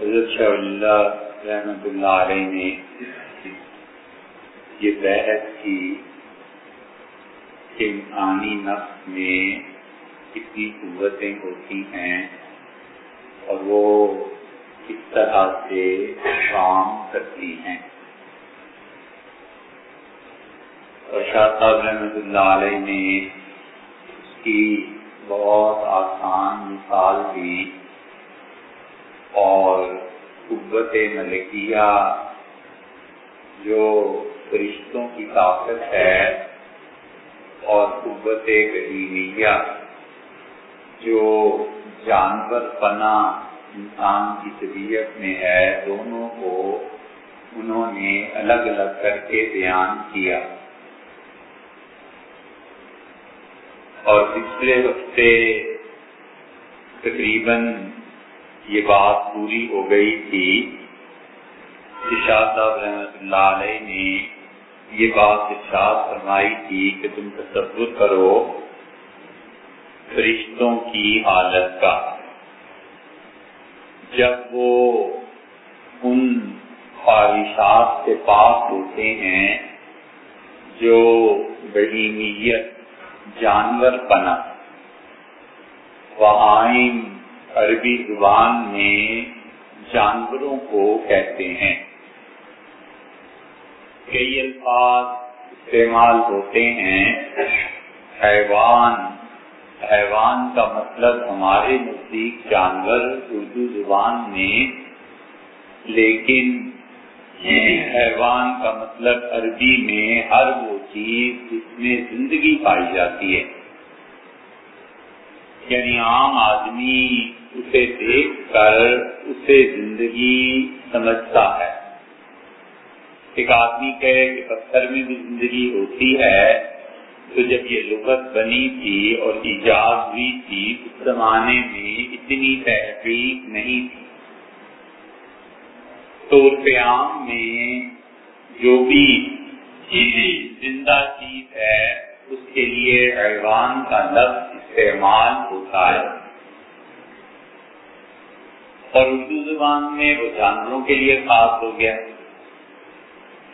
حضرت شاہ اللہ رحمت اللہ علیہ نے یہ بحث کی کہ انسانی نفس میں کتنی قوتیں ہوتی ہیں اور وہ کس طرح سے کام کرتی ہیں۔ اور شاہ صاحب رحمت اللہ علیہ نے اس کی بہت آسان مثال دی۔ اور قوت ملکیہ جو فرشتوں کی طاقت ہے اور قوت غریبیہ جو جانور پنا انسان کی طبیعت میں ہے، دونوں کو انہوں نے الگ الگ کر کے بیان کیا۔ اور پچھلے ہفتے تقریباً یہ بات پوری ہو گئی تھی۔ شاہ صاحب رحمت اللہ علیہ نے یہ بات ارشاد فرمائی تھی کہ تم تصور کرو فرشتوں کی حالت کا۔ جب وہ ان خواہشات سے پاک ہوتے ہیں، جو بہیمیت، جانور پنا وہائم عربی زبان میں جانوروں کو کہتے ہیں۔ کئی الفاظ استعمال ہوتے ہیں۔ حیوان حیوان کا مطلب ہمارے نزدیک جانور اردو زبان میں، لیکن حیوان کا مطلب عربی میں ہر وہ چیز جس میں زندگی پائی جاتی ہے۔ یعنی عام آدمی اسے دیکھ کر اسے زندگی سمجھتا ہے۔ ایک آدمی کہے کہ پتھر میں بھی زندگی ہوتی ہے، تو جب یہ لغت بنی تھی اور ایجاد ہوئی تھی، اس زمانے میں اتنی تحقیق نہیں تھی۔ طور عام میں جو بھی زندہ چیز ہے، اس کے لیے حیوان کا لفظ استعمال ہوتا ہے اور اردو زبان میں وہ جانوروں کے لیے خاص ہو گیا۔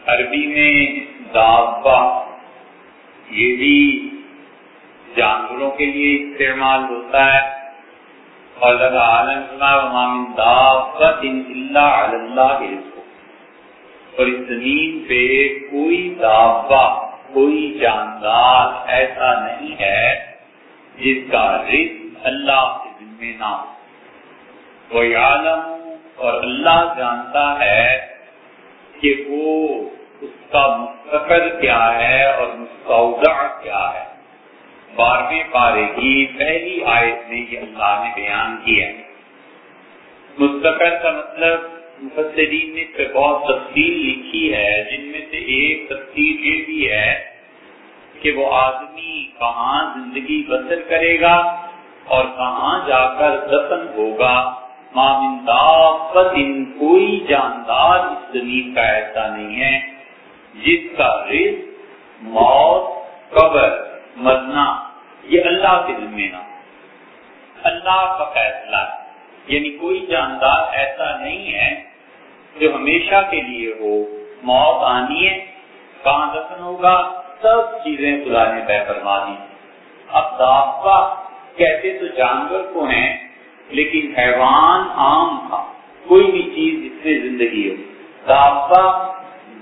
عربی میں دابا، یہ بھی جانوروں کے لیے استعمال ہوتا ہے۔ اور اور اس زمین پہ کوئی دابا، کوئی جاندار ایسا نہیں ہے۔ جس کا رزق اللہ کے ذمہ نہ ہو۔ وہ عالم اور اللہ جانتا ہے کہ وہ اس کا مستقر کیا ہے اور مستودع کیا ہے۔ بارہویں پارے کی پہلی آیت میں یہ اللہ نے بیان کیا ہے۔ مستقر کا مطلب مفسرین نے بہت تفصیل لکھی ہے، جن میں سے ایک تفصیل یہ بھی ہے کہ وہ آدمی کہاں زندگی بسر کرے گا اور کہاں جا کر دفن ہوگا؟ ان کوئی جاندار اس زمین کا ایسا نہیں ہے جس کا رزق، موت، قبر، مرنا، یہ اللہ کے ذمہ نہ اللہ کا فیصلہ یعنی کوئی جاندار ایسا نہیں ہے جو ہمیشہ کے لیے ہو۔ موت آنی ہے، کہاں دفن ہوگا؟ سب چیزیں خدا نے طے فرما دی۔ اب دافا کہتے تو جانور کو ہیں، لیکن حیوان عام تھا۔ کوئی بھی چیز جس سے زندگی ہو دافا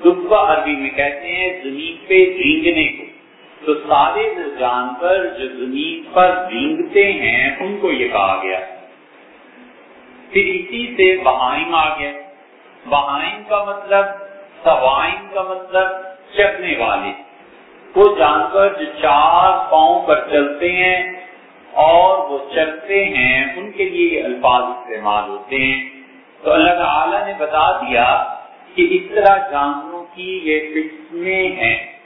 دبا عربی میں کہتے ہیں زمین پہ رینگنے کو۔ تو سارے وہ جانور جو زمین پر رینگتے ہیں، ان کو یہ کہا گیا۔ پھر اسی سے بہائم آ گیا۔ بہائم کا مطلب سوائم کا مطلب چلنے والے۔ وہ جانور جو چار پاؤں پر چلتے ہیں اور وہ چلتے ہیں، ان کے لیے یہ الفاظ استعمال ہوتے ہیں۔ تو اللہ تعالی نے بتا دیا کہ اس طرح جانوروں کی یہ قسمیں ہیں۔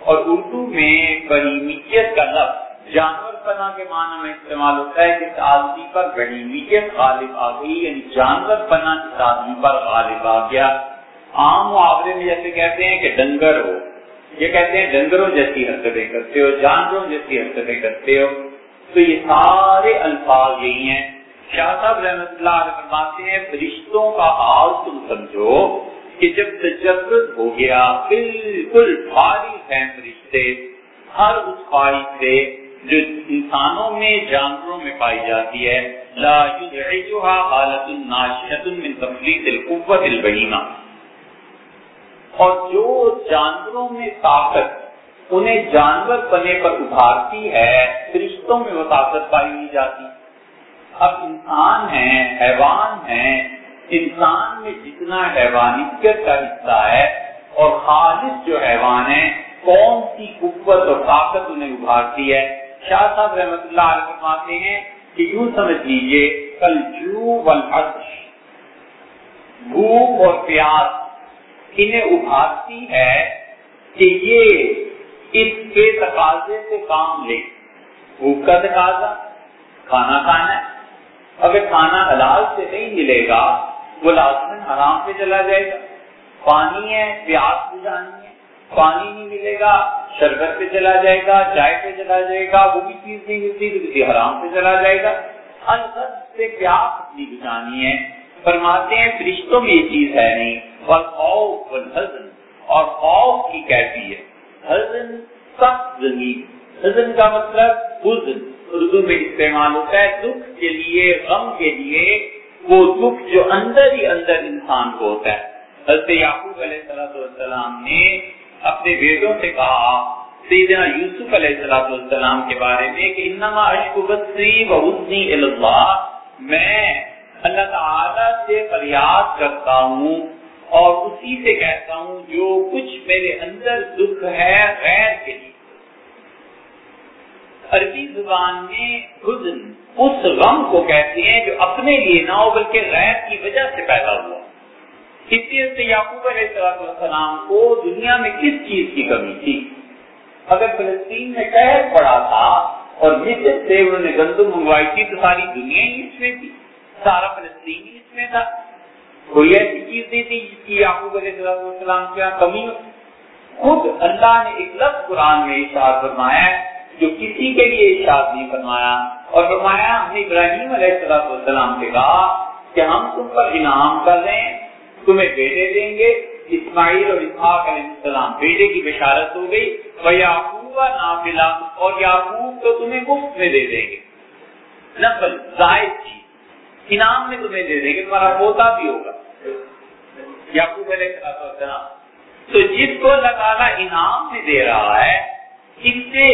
اور اردو میں بریمیت کا لفظ جانور پنا کے معنی میں استعمال ہوتا ہے کہ آدمی پر غنیمیت غالب آ گئی یعنی جانور پنا جس آدمی پر غالب آ گیا۔ عام معاورے میں جیسے کہتے ہیں کہ ڈنگر ہو یہ کہتے ہیں ڈنگروں جیسی حرکتیں کرتے ہو، جانوروں جیسی حرکتیں کرتے ہو۔ تو یہ سارے الفاظ یہی ہیں۔ شاہ صاحب رحمت اللہ علیہ فرماتے ہیں، فرشتوں کا حال تم سمجھو کہ جب تجرد ہو گیا، بالکل بھاری ہیں فرشتے۔ ہر اس خواہش سے جو انسانوں میں، جانوروں میں پائی جاتی ہے۔ لا يدعجها حالت ناشئت من تفلیت القوت البہیمہ۔ اور جو جانوروں میں طاقت انہیں جانور بنے پر ابھارتی ہے فرشتوں میں وہ طاقت پائی نہیں جاتی۔ اب انسان ہیں، حیوان ہیں، انسان میں جتنا حیوانیت کا حصہ ہے اور خالص جو حیوان ہے کون سی قوت اور طاقت انہیں ابھارتی ہے؟ شاہ صاحب رحمت اللہ علیہ فرماتے ہیں کہ یوں سمجھ لیجیے کل جو بھوک اور پیاس انہیں ابھارتی ہے کہ یہ اس کے تقاضے سے کام لے۔ بھوک کا تقاضا، کھانا کھانا ہے۔ اگر کھانا حلال سے نہیں ملے گا، وہ لازمن حرام پہ چلا جائے گا۔ پانی ہے، پیاس بجھانی ہے۔ پانی نہیں ملے گا، شربت پہ چلا جائے گا، چائے پہ چلا جائے گا، وہ بھی چیز نہیں ملتی تو کسی حرام پہ چلا جائے گا۔ سے پیاس اپنی بجھانی ہے۔ فرماتے ہیں، فرشتوں میں یہ چیز ہے نہیں۔ خوف والحزن، اور خوف کی کیفیت حزن سخت زمین، حزن کا مطلب حزن، اردو میں استعمال ہوتا ہے دکھ کے لیے، غم کے لیے، وہ دکھ جو اندر ہی اندر انسان کو ہوتا ہے۔ حضرت یعقوب علیہ السلام نے اپنے بیٹوں سے کہا، سیدنا یوسف علیہ السلام کے بارے میں کہ انما اشک بصری و اللہ، میں اللہ تعالی سے فریاد کرتا ہوں اور اسی سے کہتا ہوں، جو کچھ میرے اندر دکھ ہے غیر کے لیے۔ عربی زبان میں حزن اس غم کو کہتے ہیں جو اپنے لیے نہ ہو، بلکہ غیر کی وجہ سے پیدا ہوا۔ اس لیے سے یعقوب علیہ السلام کو دنیا میں کس چیز کی کمی تھی؟ اگر فلسطین میں قید پڑا تھا اور مصر سے انہوں نے گندم منگوائی تھی تو ساری دنیا ہی اس میں تھی، سارا فلسطین ہی اس میں تھا۔ کوئی ایسی چیز نہیں تھی جس کی یعقوب علیہ السلام کے یہاں کمی خود اللہ نے ایک لفظ قرآن میں اشار فرمایا جو کسی کے لیے اشار نہیں فرمایا اور فرمایا ہم نے ابراہیم علیہ السلام سے کہا کہ ہم تم پر انعام کر رہے ہیں، تمہیں بیٹے دیں گے۔ اسماعیل اور اسحاق علیہ السلام بیٹے کی بشارت ہو گئی۔ وہ یعقوب نافلہ اور یعقوب تو تمہیں مفت میں دے دیں گے۔ نفل زائد چیز۔ انعام میں تمہیں دے دیں گے تمہارا پوتا بھی ہوگا۔ یعقوب علیہ السلام تو جس کو اللہ تعالیٰ انعام میں دے رہا ہے، اس سے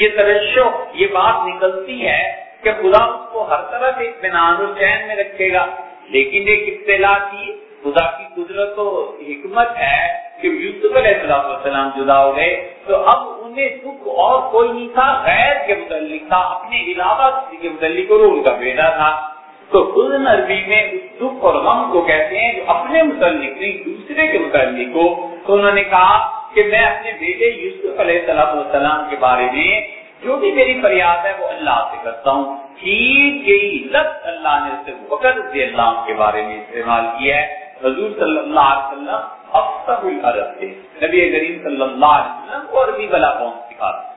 یہ ترشو یہ بات نکلتی ہے کہ خدا اس کو ہر طرح سے اطمینان و چین میں رکھے گا۔ لیکن ایک اطلاع کی، خدا کی قدرت و حکمت ہے کہ یوسف علیہ السلام جدا ہو گئے۔ تو اب انہیں دکھ اور کوئی نہیں تھا، غیر کے متعلق تھا، اپنے علاوہ کسی کے متعلق اور ان کا بیٹا تھا۔ تو حزن عربی میں اس دکھ اور غم کو کہتے ہیں جو اپنے متعلق نہیں، دوسرے کے متعلق ہو تو انہوں نے کہا کہ میں اپنے بیٹے یوسف علیہ السلام کے بارے میں جو بھی میری فریاد ہے وہ اللہ سے کرتا ہوں۔ ٹھیک یہی لفظ اللہ نے اسے بکر رضی اللہ کے بارے میں استعمال کیا ہے۔ حضور صلی اللہ علیہ وسلم افسر العرب تھے۔ نبی کریم صلی اللہ علیہ وسلم کو عربی بلا کون سکھاتا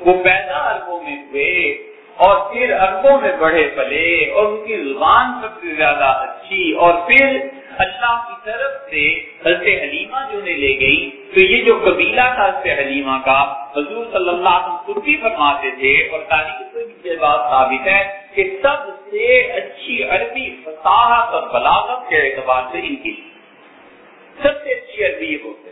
وہ پیدا عربوں میں ہوئے۔ اور پھر اربوں میں بڑھے پلے اور ان کی زبان سب سے زیادہ اچھی اور پھر اللہ کی طرف سے حضرت حلیمہ جو نے لے گئی، تو یہ جو قبیلہ تھا حضرت حلیمہ کا، حضور صلی اللہ علیہ وسلم خود بھی فرماتے تھے اور تاریخ سے بھی یہ بات ثابت ہے کہ سب سے اچھی عربی فصاحت اور بلاغت کے اعتبار سے ان کی سب سے اچھی عربی یہ ہوتے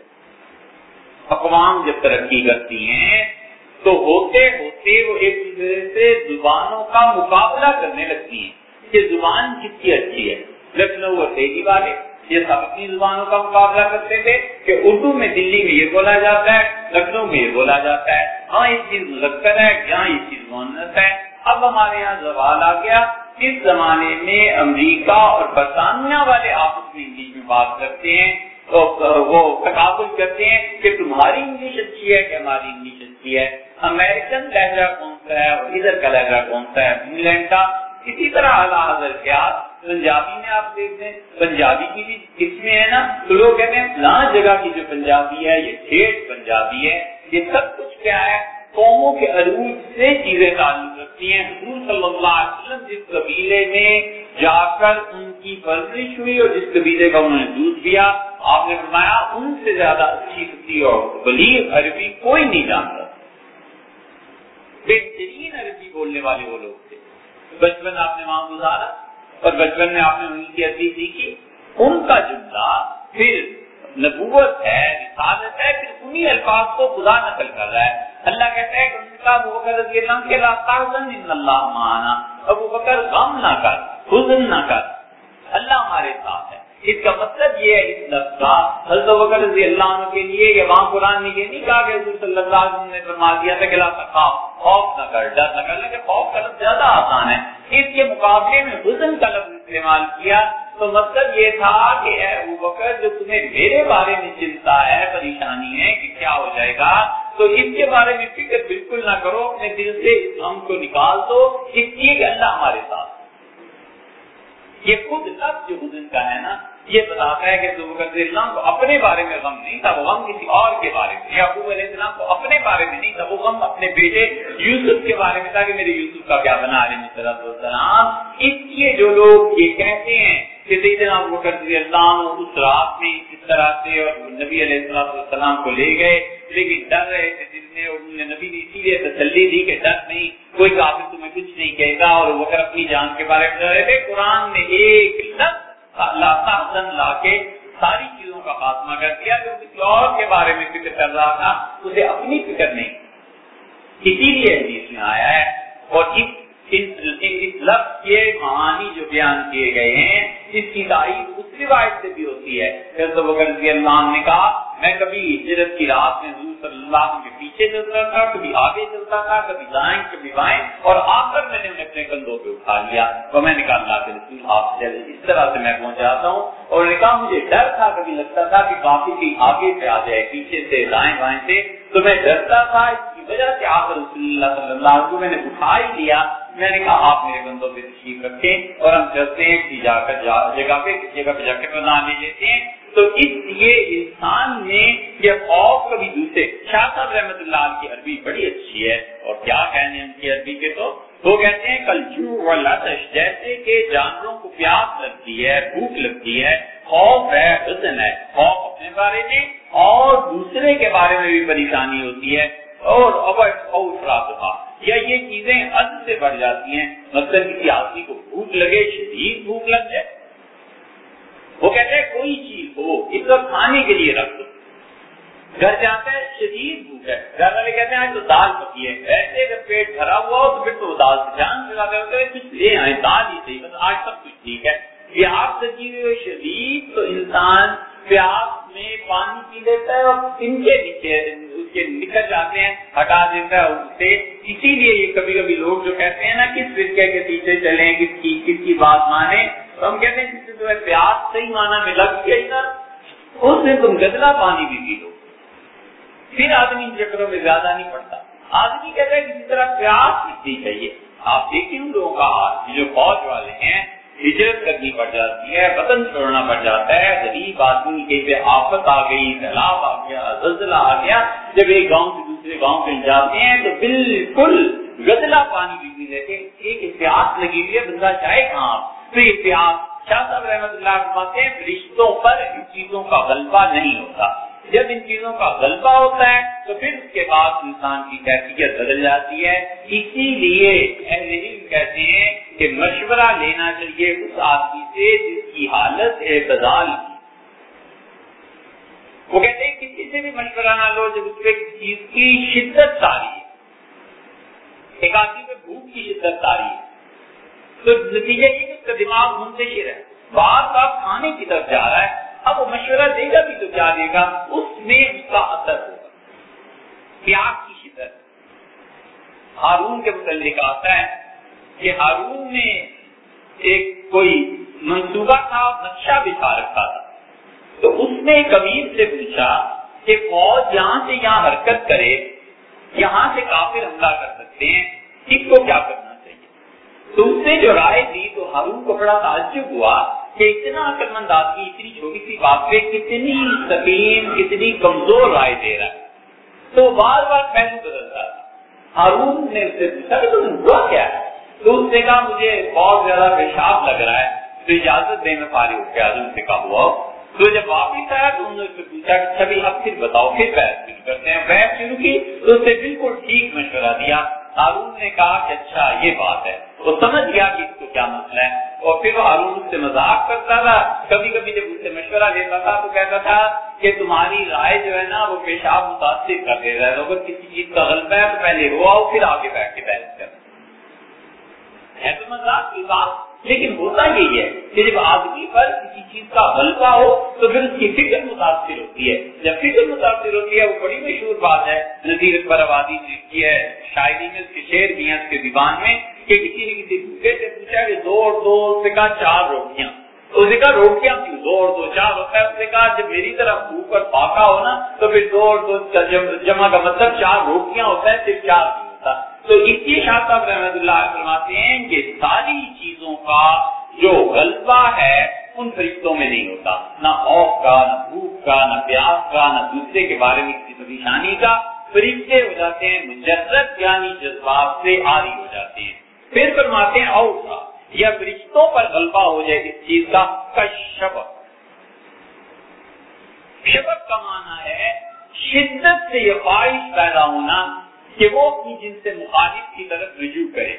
اقوام جب ترقی کرتی ہیں تو ہوتے ہوتے وہ ایک دوسرے سے زبانوں کا مقابلہ کرنے لگتی ہیں کہ زبان کس کی اچھی ہے؟ لکھنؤ اور دہلی والے یہ سب اپنی زبانوں کا مقابلہ کرتے تھے کہ اردو میں دلی میں یہ بولا جاتا ہے، لکھنؤ میں یہ بولا جاتا ہے۔ ہاں یہ چیز مذکر ہے، یہاں یہ چیز مونت ہے۔ اب ہمارے یہاں زوال آ گیا۔ اس زمانے میں امریکہ اور برطانیہ والے آپس میں انگلش میں بات کرتے ہیں۔ وہ تقابل کرتے ہیں کہ تمہاری انگلش اچھی ہے کہ ہماری انگلش اچھی ہے؟ امریکن لہجہ کون سا ہے اور ادھر کا لہجہ کون سا ہے؟ انگلینڈ کا؟ اسی طرح اعلیٰ حضرت کیا پنجابی میں آپ دیکھتے ہیں پنجابی کی بھی قسمیں ہیں نا، تو لوگ کہتے ہیں، فلاں جگہ کی جو پنجابی ہے، یہ ٹھیک پنجابی ہے، یہ سب کچھ کیا ہے؟ قوموں کے عروج سے چیزیں تعلق رکھتی ہیں۔ حضور صلی اللہ علیہ وسلم جس قبیلے میں جا کر ان کی پرورش ہوئی اور جس قبیلے کا انہوں نے دودھ پیا آپ نے فرمایا، ان سے زیادہ اچھی ستی اور بلیغ عربی کوئی نہیں جانتا۔ بہترین عربی بولنے والے وہ لوگ تھے۔ بچپن آپ نے وہاں گزارا اور بچپن میں آپ نے ان کی عربی سیکھی۔ ان کا جملہ پھر نبوت ہے، رسالت ہے، پھر انہی الفاظ کو خدا نقل کر رہا ہے۔ اللہ کہتا ہے کہ ابو بکر رضی اللہ کے اللہ مانا۔ ابو بکر غم نہ کر، حزن نہ کر۔ اللہ ہمارے ساتھ ہے۔ اس کا مطلب یہ ہے، اس لفظ کا۔ حضرت بکر رضی اللہ عنہ کے لیے یہ وہاں قرآن نے یہ نہیں کہا کہ حضور صلی اللہ علیہ وسلم نے فرما دیا تھا کہ لا تخاف خوف نہ کر، ڈر نہ کر، لیکن خوف کا لفظ زیادہ آسان ہے۔ اس کے مقابلے میں حزن کا لفظ استعمال کیا تو مطلب یہ تھا کہ اے ابو بکر، جو تمہیں میرے بارے میں چنتا ہے، پریشانی ہے کہ کیا ہو جائے گا، تو اس کے بارے میں فکر بالکل نہ کرو، اپنے دل سے اس غم کو نکال دو، اس لیے کہ اللہ ہمارے ساتھ یہ خود لفظ جو حزن کا ہے نا۔ یہ بتاتا ہے کہ رضی اللہ کو اپنے بارے میں غم نہیں تھا، وہ غم کسی اور کے بارے میں یعقوب علیہ السلام کو اپنے بارے میں نہیں تھا، وہ غم اپنے بیٹے یوسف کے بارے میں تھا کہ میرے یوسف کا کیا بنا علیہ السلام اس لیے جو لوگ یہ کہتے ہیں کہ سیدنا ابو بکر رضی اللہ عنہ اس رات میں اس طرح سے اور نبی علیہ السلام کو لے گئے، لیکن ڈر رہے تھے دل میں اور انہوں نے نبی نے اسی لیے تسلی دی کہ ڈر نہیں، کوئی کافر تمہیں کچھ نہیں کہے گا اور وہ اپنی جان کے بارے میں ڈر رہے تھے، قرآن میں ایک لفظ لا کے ساری چیزوں کا خاتمہ کر دیا جو کسی اور کے بارے میں فکر کر رہا تھا، اسے اپنی فکر نہیں۔ اسی لیے حدیث میں آیا ہے، اور اس اس لفظ کے معانی جو بیان کیے گئے ہیں، اس کی تاریخ اس روایت سے بھی ہوتی ہے۔ رضی اللہ عنہ نے کہا، میں کبھی ہجرت کی رات میں حضور صلی اللہ علیہ وسلم کے پیچھے چلتا تھا، کبھی آگے چلتا تھا، کبھی دائیں، کبھی بائیں، اور آ کر میں نے انہیں اپنے کندھوں پہ اٹھا لیا۔ تو میں نے کہا، اللہ کے رسول، آپ سے اس طرح سے میں پہنچ جاتا ہوں۔ اور نے کہا، مجھے ڈر تھا، کبھی لگتا تھا کہ کافی کہیں آگے سے آ جائے، پیچھے سے، دائیں بائیں سے۔ تو میں ڈرتا تھا اس کی وجہ سے آ رسول اللہ صلی اللہ علیہ وسلم میں نے اٹھا ہی لیا۔ میں نے کہا، آپ میرے بندوں پہ تشریف رکھیں اور ہم چلتے ہیں کسی جا کر جگہ پہ کسی جگہ پہ جا کے بنا لے لیتے ہیں۔ تو اس لیے انسان نے یہ خوف کبھی دوسرے شاہ صاحب رحمت اللہ کی عربی بڑی اچھی ہے۔ اور کیا کہنے ان کی عربی کے تو؟ وہ کہتے ہیں، کل جو لطش جیسے کہ جانوروں کو پیاس لگتی ہے، بھوک لگتی ہے، خوف ہے حسن ہے۔ خوف اپنے بارے میں اور دوسرے کے بارے میں بھی پریشانی ہوتی ہے۔ اور خوف یا یہ چیزیں حد سے بڑھ جاتی ہیں مطلب کسی آدمی کو بھوک لگے، شدید بھوک لگ جائے۔ وہ کہتے ہیں کوئی چیز ہو، اس وقت کھانے کے لیے رکھ دو۔ گھر جاتا ہے، شدید بھوک ہے۔ گھر والے کہتے ہیں تو دال پکی ہے۔ ایسے اگر پیٹ بھرا ہوا ہو، تو پھر تو دال سے جان لگا کر کچھ لے آئے دال ہی صحیح، بس آج سب کچھ ٹھیک ہے۔ پیاس لگی ہوئی شدید تو انسان پیاس میں پانی پی لیتا ہے اور ان کے نیچے اس کے نکل جاتے ہیں، ہٹا دیتا ہے اس سے۔ اسی لیے یہ کبھی کبھی لوگ جو کہتے ہیں نا کس فرقے کے پیچھے چلیں، کس کی کس کی بات مانے تو ہم کہتے ہیں جس سے تمہیں پیاس صحیح مانا میں لگ گیا نا، اس میں تم گدلا پانی بھی پی لو۔ پھر آدمی ان چکروں میں زیادہ نہیں پڑتا۔ آدمی کہتا ہے کسی طرح پیاس کتنی چاہیے۔ آپ دیکھیں ان لوگوں کا ہاتھ جو فوج والے ہیں ہجرت کرنی پڑ جاتی ہے، وطن چھوڑنا پڑ جاتا ہے۔ غریب آدمی کے پہ آفت آ گئی، سیلاب آ گیا، زلزلہ آ گیا۔ جب ایک گاؤں سے دوسرے گاؤں پہ جاتے ہیں تو بالکل گدلا پانی بھی پی لیتے ایک احتیاط لگی ہوئی ہے، بندہ چاہے کہاں؟ تو احتیاط شاہ صاحب رحمت اللہ فرماتے ہیں، رشتوں پر ان چیزوں کا غلبہ نہیں ہوتا۔ جب ان چیزوں کا غلبہ ہوتا ہے، تو پھر اس کے بعد انسان کی کیفیت بدل جاتی ہے۔ اسی لیے اہل علم کہتے ہیں کہ مشورہ لینا چاہیے اس آدمی سے جس کی حالت اعتدال کی۔ وہ کہتے ہیں، کسی سے بھی مشورہ نہ لو جب اس پہ چیز کی شدت تاری ہے۔ ایک آدمی پہ بھوک کی شدت تاری ہے۔ تو نتیجہ یہ کہ اس کا دماغ منتشر ہے۔ بار بار کھانے کی طرف جا رہا ہے۔ اب وہ مشورہ دے گا بھی تو کیا دے گا؟ اس میں اس کا اثر ہوگا۔ پیاس کی شدت۔ ہارون کے متعلق آتا ہے کہ ہارون نے ایک کوئی منصوبہ تھا، نقشہ بچھا رکھا تھا۔ تو اس نے کبیر سے پوچھا کہ فوج یہاں سے یہاں حرکت کرے، یہاں سے کافر حملہ کر سکتے ہیں اس کو کیا کرنا چاہیے؟ تو اس نے جو رائے دی تو ہارون کو بڑا تعجب ہوا۔ کہ اتنا عقل مند آدمی اتنی چھوٹی سی بات پہ کتنی سکیم، کتنی کمزور رائے دے رہا ہے۔ تو بار بار پہلو بدلتا تھا۔ ہارون نے تم ہوا کیا ہے؟ تو اس نے کہا، مجھے بہت زیادہ پیشاب لگ رہا ہے، تو اجازت دے، میں پاری ہو گیا حضور سے کہا ہوا تو جب واپس آیا، تو انہوں نے اس سے پوچھا کہ اچھا چھبی اب پھر بتاؤ، پھر بحث شروع کرتے ہیں؟ بحث شروع کی۔ تو اس نے بالکل ٹھیک مشورہ دیا۔ ہارون نے کہا کہ اچھا یہ بات ہے۔ وہ سمجھ گیا کہ اس کو کیا مسئلہ ہے۔ اور پھر وہ ہارون اس سے مذاق کرتا تھا۔ کبھی کبھی جب اس سے مشورہ لیتا تھا تو کہتا تھا کہ تمہاری رائے جو ہے نا وہ پیشاب متاثر کر دے رہا ہے اگر کسی چیز کا غلط ہے تو پہلے رو آؤ، پھر آگے بیٹھ کے بحث کر ہے تو مذاق کی بات۔ لیکن ہوتا یہی ہے کہ جب آدمی پر کسی چیز کا غلبہ ہو، تو پھر اس کی فکر متاثر ہوتی ہے۔ جب فکر متاثر ہوتی ہے، وہ بڑی مشہور بات ہے۔ نظیر پر آبادی نے کی ہے شاعری میں، اس کے شعر بھی ہیں اس کے دیوان میں کہ کسی نے کسی بھوکے سے پوچھا کہ دو اور دو سے کہا چار روٹیاں۔ اس نے کہا روٹیاں کیوں؟ دو اور دو، چار ہوتا ہے۔ اس نے کہا جب میری طرف بھوک اور پاکا ہو نا، تو پھر دو اور دو جمع کا مطلب چار روٹیاں ہوتا ہے، صرف چار۔ نہیں تو اس لیے شاہ صاحب رحمت اللہ فرماتے ہیں کہ ساری چیزوں کا جو غلبہ ہے، ان فرشتوں میں نہیں ہوتا۔ نہ خوف کا، نہ بھوک کا، نہ پیاس کا، نہ دوسرے کے بارے میں کسی پریشانی کا۔ فرشتے ہو جاتے ہیں، مجرد یعنی جذبات سے آری ہو جاتے ہیں۔ پھر فرماتے ہیں، اور کا یا فرشتوں پر غلبہ ہو جائے اس چیز کا شبق شبق کا معنی ہے، شدت سے یہ خواہش پیدا ہونا کہ وہ اپنی جن سے مخالف کی طرف رجوع کرے،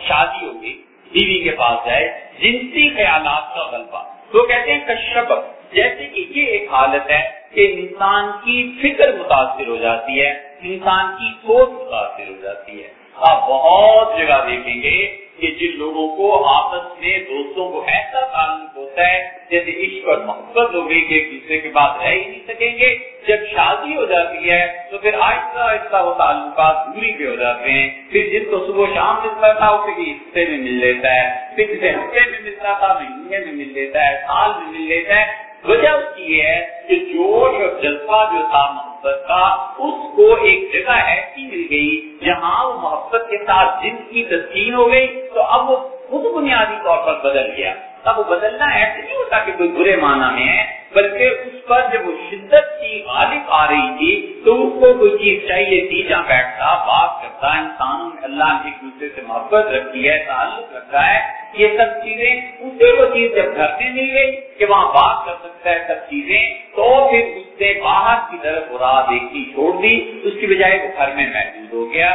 شادی ہوگی بیوی کے پاس جائے، جنسی خیالات کا غلبہ۔ تو کہتے ہیں کشپ جیسے کہ یہ ایک حالت ہے کہ انسان کی فکر متاثر ہو جاتی ہے، انسان کی سوچ متاثر ہو جاتی ہے۔ آپ بہت جگہ دیکھیں گے کہ جن لوگوں کو آپس میں دوستوں کو ایسا تعلق ہوتا ہے، جیسے عشق اور محبت ہو گئی کہ ایک دوسرے کے بعد رہ ہی نہیں سکیں گے۔ جب شادی ہو جاتی ہے تو پھر آہستہ آہستہ وہ تعلقات دوری پہ ہو جاتے ہیں۔ پھر جس کو صبح شام ملتا تھا اسے بھی حصے میں مل لیتا ہے۔ پھر جسے ہفتے میں ملتا تھا مہینے میں مل لیتا ہے، سال میں مل لیتا ہے۔ وجہ اس کی ہے کہ جوش اور جذبہ جو تھا محبت کا، اس کو ایک جگہ ایسی مل گئی جہاں وہ محبت کے ساتھ جن کی تسکین ہو گئی، تو اب وہ خود بنیادی طور پر بدل گیا۔ اب وہ بدلنا ایسے نہیں ہوتا کہ کوئی برے معنی میں ہے، بلکہ اس پر جب وہ شدت کی غالب آ رہی تھی، تو اس کو کوئی چیز چاہیے تھی جہاں بیٹھتا، بات کرتا، انسانوں میں اللہ نے ایک دوسرے سے محبت رکھی ہے، تعلق رکھا ہے، یہ سب چیزیں اسے وہ چیز جب گھر میں مل گئی کہ وہاں بات کر سکتا ہے سب چیزیں، تو پھر اس سے باہر کی طرف راہ دیکھنی چھوڑ دی، اس کی بجائے وہ گھر میں محدود ہو گیا۔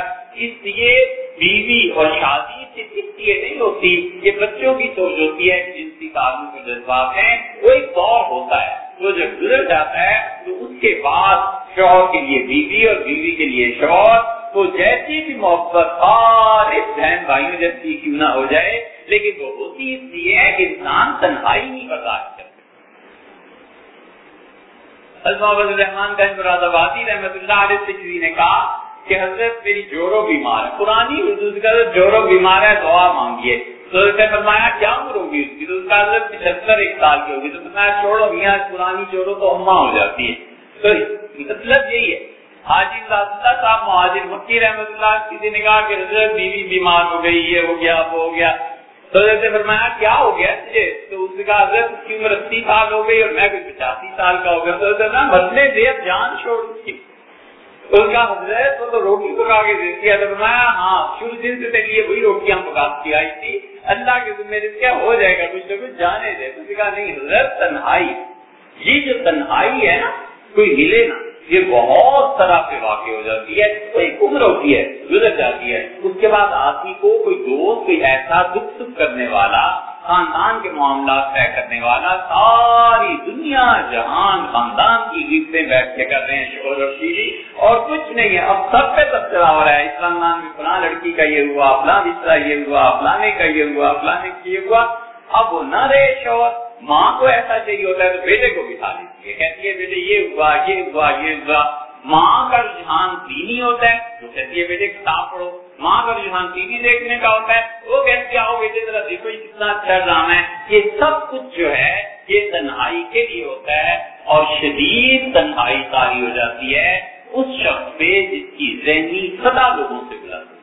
اس لیے بیوی اور شادی سے یہ نہیں ہوتی، یہ بچوں کی سوچ ہوتی ہے جنسی تعلق کے جذبات ہیں، وہ ایک دور ہوتا ہے۔ وہ جب گزر جاتا ہے، تو اس کے بعد شوہر کے لیے بیوی اور بیوی کے لیے شوہر تو جیسی بھی محبت، سارے بہن بھائیوں جیسی کیوں نہ ہو جائے، لیکن وہ ہوتی اس لیے ہے کہ انسان تنہائی نہیں برداشت کرتے الرحمان کا مراد آبادی رحمت اللہ علیہ سے نے کہا کہ حضرت میری جورو بیمار ہے۔ پرانی حضرت کا جورو بیمار ہے، دعا مانگیے۔ تو اس نے فرمایا، کیا عمر ہوگی اس کی؟ تو اس کا حضرت پچہتر ایک سال کی ہوگی۔ تو فرمایا، چھوڑو میاں پرانی جورو تو اما ہو جاتی ہے تو مطلب یہی ہے، حاجی اللہ صاحب مہاجر مکی رحمت اللہ کسی نے کہا کہ حضرت بیوی بیمار ہو گئی، یہ ہو گیا، وہ ہو گیا۔ تو حضرت نے فرمایا، کیا ہو گیا تجھے؟ تو اس نے کہا، حضرت، اس کی عمر اسی سال ہو گئی اور میں بھی پچاسی سال کا ہو گیا۔ تو حضرت بدلے دے جان چھوڑ اس کا حضرت وہ تو روٹی پکا کے دیتی ہے تو فرمایا ہاں شروع دن سے تیری وہی روٹیاں پکاتی آئی تھی۔ اللہ کے ذمہ کیا ہو جائے گا؟ کچھ نہ کچھ جانے دے۔ تو کہا، نہیں، حضرت تنہائی یہ جو تنہائی ہے نا، کوئی ملے نا یہ بہت طرح سے واقع ہو جاتی ہے۔ کوئی عمر ہوتی ہے، گزر جاتی ہے۔ اس کے بعد آدمی کو کوئی دوست، کوئی ایسا دکھ سکھ کرنے والا خاندان کے معاملات طے کرنے والا ساری دنیا جہان خاندان کی گیتیں بیٹھ کے کر رہے ہیں شور اور شیری جی۔ اور کچھ نہیں ہے، اب سب پہ سب چلا ہو رہا ہے۔ اس خاندان میں فلاں لڑکی کا یہ ہوا، فلاں رشتہ یہ ہوا، فلانے کا یہ ہوا، فلانے کا یہ ہوا۔ اب وہ نہ رہے شور ماں کو ایسا چاہیے ہوتا ہے تو بیٹے کو بٹھا لیتی ہے کہتی ہے، بیٹے یہ ہوا یہ ہوا یہ ہوا۔ ماں کا رجحان دینی ہوتا ہے جو کہتی ہے، بیٹے کتاب پڑھو۔ ماں کا رجحان ٹی وی دیکھنے کا ہوتا ہے، وہ کہتے آؤ بیٹے، ذرا دیکھو، یہ کتنا اچھا ڈرامہ ہے۔ یہ سب کچھ جو ہے، یہ تنہائی کے لیے ہوتا ہے اور شدید تنہائی تاری ہو جاتی ہے اس شخص پہ جس کی ذہنی سدا لوگوں سے بلند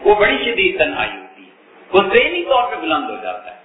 وہ بڑی شدید تنہائی ہوتی ہے۔ وہ ذہنی طور پہ بلند ہو جاتا ہے۔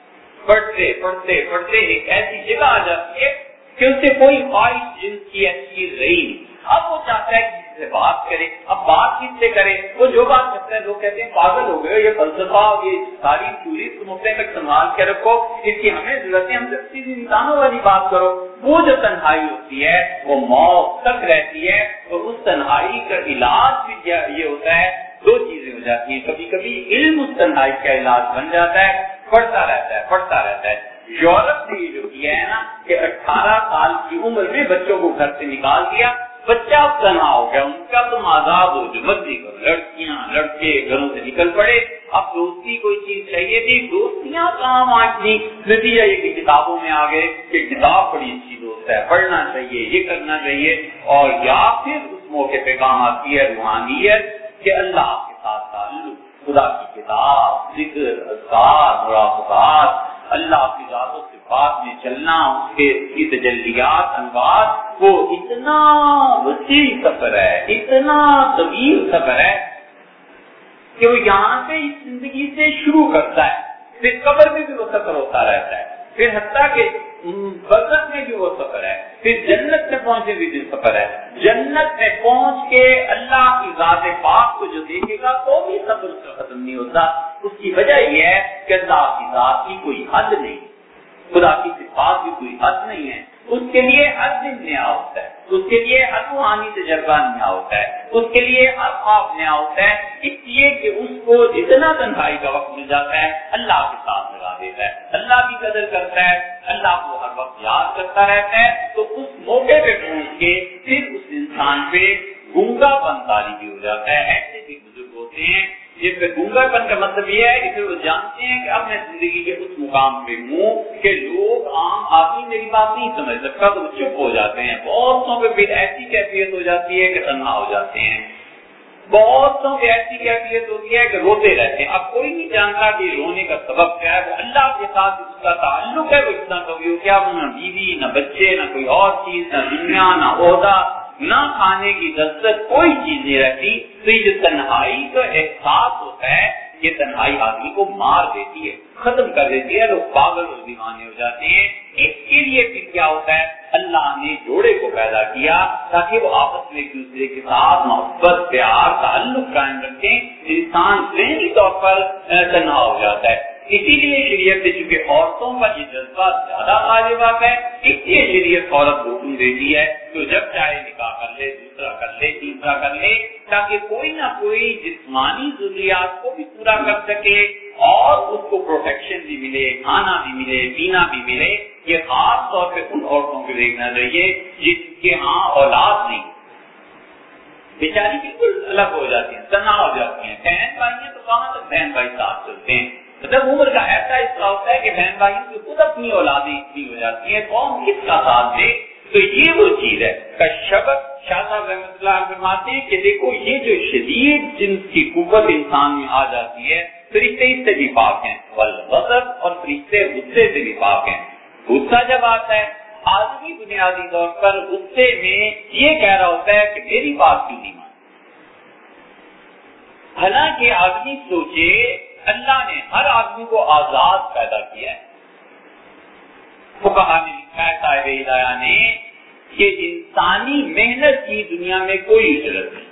پڑھتے پڑھتے پڑھتے ایک ایسی جگہ آ جاتی ہے کہ اس سے کوئی خواہش جنس کی ایسی رہی نہیں۔ اب وہ چاہتا ہے کہ سے بات کرے، اب بات کس سے کرے؟ وہ جو بات کرتا ہے لوگ کہتے ہیں، پاگل ہو گئے، یہ فلسفہ، یہ ساری چوری تم اپنے تک سنبھال کے رکھو، اس کی ہمیں ضرورت ہے، ہم سے انسانوں والی بات کرو۔ وہ جو تنہائی ہوتی ہے، وہ موت تک رہتی ہے، اور اس تنہائی کا علاج بھی یہ ہوتا ہے، دو چیزیں ہو جاتی ہیں۔ کبھی کبھی علم اس تنہائی کا علاج بن جاتا ہے، پڑھتا رہتا ہے، پڑھتا رہتا ہے۔ یورپ نے یہ جو کیا ہے نا، کہ اٹھارہ سال کی عمر میں بچوں کو گھر سے نکال دیا بچہ تنہا ہو گیا، ان کا تم آزاد ہو جو مرضی کرو۔ لڑکیاں، لڑکے گھروں سے نکل پڑے۔ اب دوستی کوئی چیز چاہیے تھی؟ دوستیاں کہاں آنٹنی نتیجہ یہ کہ کتابوں میں آ گئے کہ کتاب بڑی اچھی دوست ہے، پڑھنا چاہیے، یہ کرنا چاہیے۔ اور یا پھر اس موقع پہ کام آتی ہے روحانیت کہ اللہ کے ساتھ تعلق، خدا کی کتاب، ذکر، اذکار مراقبات اللہ کی ذات و صفات میں چلنا، اس کے کی تجلیات انوار وہ اتنا وسیع سفر ہے، اتنا طویل سفر ہے کہ وہ یہاں سے اس زندگی سے شروع کرتا ہے، پھر قبر میں بھی وہ سفر ہوتا رہتا ہے۔ پھر حتیٰ کہ برکت میں بھی وہ سفر ہے، پھر جنت میں پہنچے بھی بھی سفر ہے۔ جنت میں پہنچ کے اللہ کی ذات پاک کو جو دیکھے گا، تو بھی سفر اس کا ختم نہیں ہوتا۔ اس کی وجہ یہ ہے کہ اللہ کی ذات کی کوئی حد نہیں۔ خدا کی صفات کی کوئی حد نہیں ہے۔ اس کے لیے ہر دن نیا ہوتا ہے۔ اس کے لیے ہر روحانی تجربہ نیا ہوتا ہے، اس کے لیے ہر خواب نیا ہوتا ہے۔ اس لیے کہ اس کو جتنا تنہائی کا وقت مل جاتا ہے، اللہ کے ساتھ لگا دیتا ہے۔ اللہ کی قدر کرتا ہے، اللہ کو ہر وقت یاد کرتا رہتا ہے۔ تو اس موقع پہ پہنچ کے پھر اس انسان پہ گونگا پن تاری بھی ہو جاتا ہے۔ ایسے بھی بزرگ ہوتے ہیں جس پہ گونگا پن کا مطلب یہ ہے کہ وہ جانتے ہیں کہ اب میں زندگی کے اس مقام پہ ہوں کہ لوگ عام آدمی میری بات نہیں سمجھ سکتا، تو وہ چپ ہو جاتے ہیں۔ بہتوں پہ پھر ایسی کیفیت ہو جاتی ہے کہ تنہا ہو جاتے ہیں۔ بہتوں پہ ایسی کیفیت ہوتی ہے کہ روتے رہتے ہیں۔ اب کوئی نہیں جانتا کہ رونے کا سبب کیا ہے، وہ اللہ کے ساتھ اس کا تعلق ہے، وہ اتنا کبھی ہو، کیا نہ بیوی، نہ بچے، نہ کوئی اور چیز، نہ دنیا، نہ عہدہ نہ کھانے کی لذت کوئی چیز نہیں رہتی، تو یہ جو تنہائی کا احساس ہوتا ہے، یہ تنہائی آدمی کو مار دیتی ہے، ختم کر دیتی ہے، لوگ پاگل اور دیوانے ہو جاتے ہیں۔ اس کے لیے پھر کیا ہوتا ہے؟ اللہ نے جوڑے کو پیدا کیا تاکہ وہ آپس میں ایک دوسرے کے ساتھ محبت، پیار، تعلق قائم رکھیں۔ انسان ذہنی طور پر تنہا ہو جاتا ہے۔ اسی لیے شریعت سے چونکہ عورتوں کا یہ جذبہ زیادہ غالبات ہے، اس لیے شریعت عورت حکم دیتی ہے تو جب چاہے نکاح کر لے، دوسرا کر لے، تیسرا کر لے، تاکہ کوئی نہ کوئی جسمانی ضروریات کو بھی پورا کر سکے اور اس کو پروٹیکشن بھی ملے، کھانا بھی ملے، پینا بھی ملے۔ یہ خاص طور پہ ان عورتوں کو دیکھنا چاہیے جس کے ہاں اولاد نہیں۔ بیچاری بالکل الگ ہو جاتی ہیں تنا ہو جاتی ہیں۔ بہن بھائی ہیں تو کہاں تک بہن بھائی ساتھ چلتے ہیں؟ مطلب عمر کا ایسا حصہ ہوتا ہے کہ بہن بھائی کی خود اپنی اولادیں اتنی ہو جاتی ہیں کون کس کا ساتھ دے؟ تو یہ وہ چیز ہے۔ شبق شاہ صاحب رحمۃ اللہ فرماتے ہیں کہ دیکھو، یہ جو شدید جنس کی قوت انسان میں آ جاتی ہے، فرشتے اس سے بھی پاک ہیں۔ غضب اور فرشتے غصے سے بھی پاک ہیں۔ غصہ جب آتا ہے، آدمی بنیادی طور پر غصے میں یہ کہہ رہا ہوتا ہے کہ میری بات کیوں نہیں مان حالانکہ آدمی سوچے اللہ نے ہر آدمی کو آزاد پیدا کیا ہے۔ کہا نے لکھا ہے، صاحب نے کہ انسانی محنت کی دنیا میں کوئی اجرت نہیں۔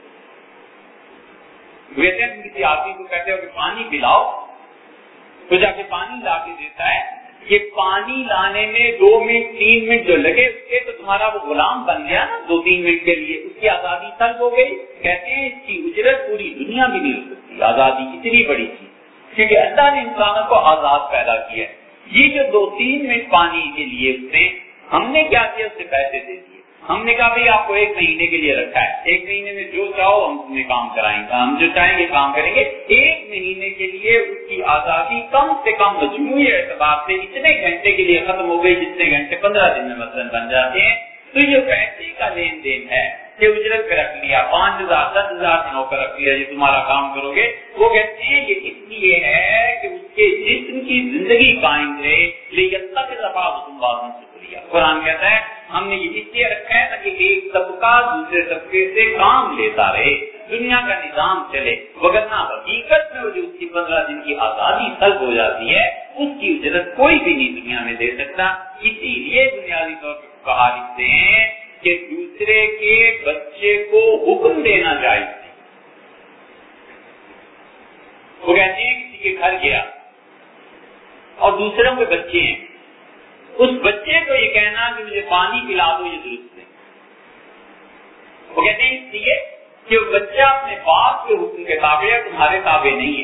ویسے کسی آدمی کو کہتے ہو کہ پانی پلاؤ، تو جا کے پانی لا کے دیتا ہے۔ یہ پانی لانے میں دو منٹ، تین منٹ جو لگے اس کے، تو تمہارا وہ غلام بن گیا نا دو، تین منٹ کے لیے۔ اس کی آزادی ترک ہو گئی۔ کہتے ہیں، اس کی اجرت پوری دنیا بھی نہیں ہو سکتی۔ آزادی اتنی بڑی چیز کیونکہ اللہ نے انسانوں کو آزاد پیدا کیا یہ جو دو تین منٹ پانی کے لیے اس نے ہم نے کیا کیا اس سے پیسے دے دیے۔ ہم نے کہا بھائی آپ کو ایک مہینے کے لیے رکھا ہے۔ ایک مہینے میں جو چاہو ہم تمہیں کام کرائیں گے۔ ہم جو چاہیں گے کام کریں گے۔ ایک مہینے کے لیے اس کی آزادی کم سے کم مجموعی اعتبار سے اتنے گھنٹے کے لیے ختم ہو گئی جتنے گھنٹے پندرہ دن میں مثلاً بن جاتے ہیں۔ تو یہ پیسے کا لین دین ہے۔ کہ اجرت پہ رکھ لیا، پانچ ہزار، دس ہزار کا نوکر رکھ لیا یہ تمہارا کام کرو گے۔ وہ کہتے ہیں یہ اس لیے ہے کہ اس کے جسم کی زندگی قائم رہے، لیکن تک دفعہ تم بات شکریہ قرآن کہتا ہے، ہم نے یہ اس لیے رکھا ہے تاکہ ایک طبقہ دوسرے طبقے سے کام لیتا رہے، دنیا کا نظام چلے۔ وغیرہ حقیقت میں جو اس کی پندرہ دن کی آزادی سلب ہو جاتی ہے، اس کی اجرت کوئی بھی نہیں دنیا میں دے سکتا۔ اسی لیے بنیادی طور پر کہا لکھتے ہیں کہ دوسرے کے بچے کو حکم دینا جائز وہ کہتے ہیں کسی کے گھر گیا اور دوسروں کے بچے ہیں۔ اس بچے کو یہ کہنا کہ مجھے پانی پلا دو، یہ درست نہیں۔ وہ کہتے ہیں اس لیے کہ وہ بچہ اپنے باپ کے حکم کے تابع ہے، تمہارے تابع نہیں ہے۔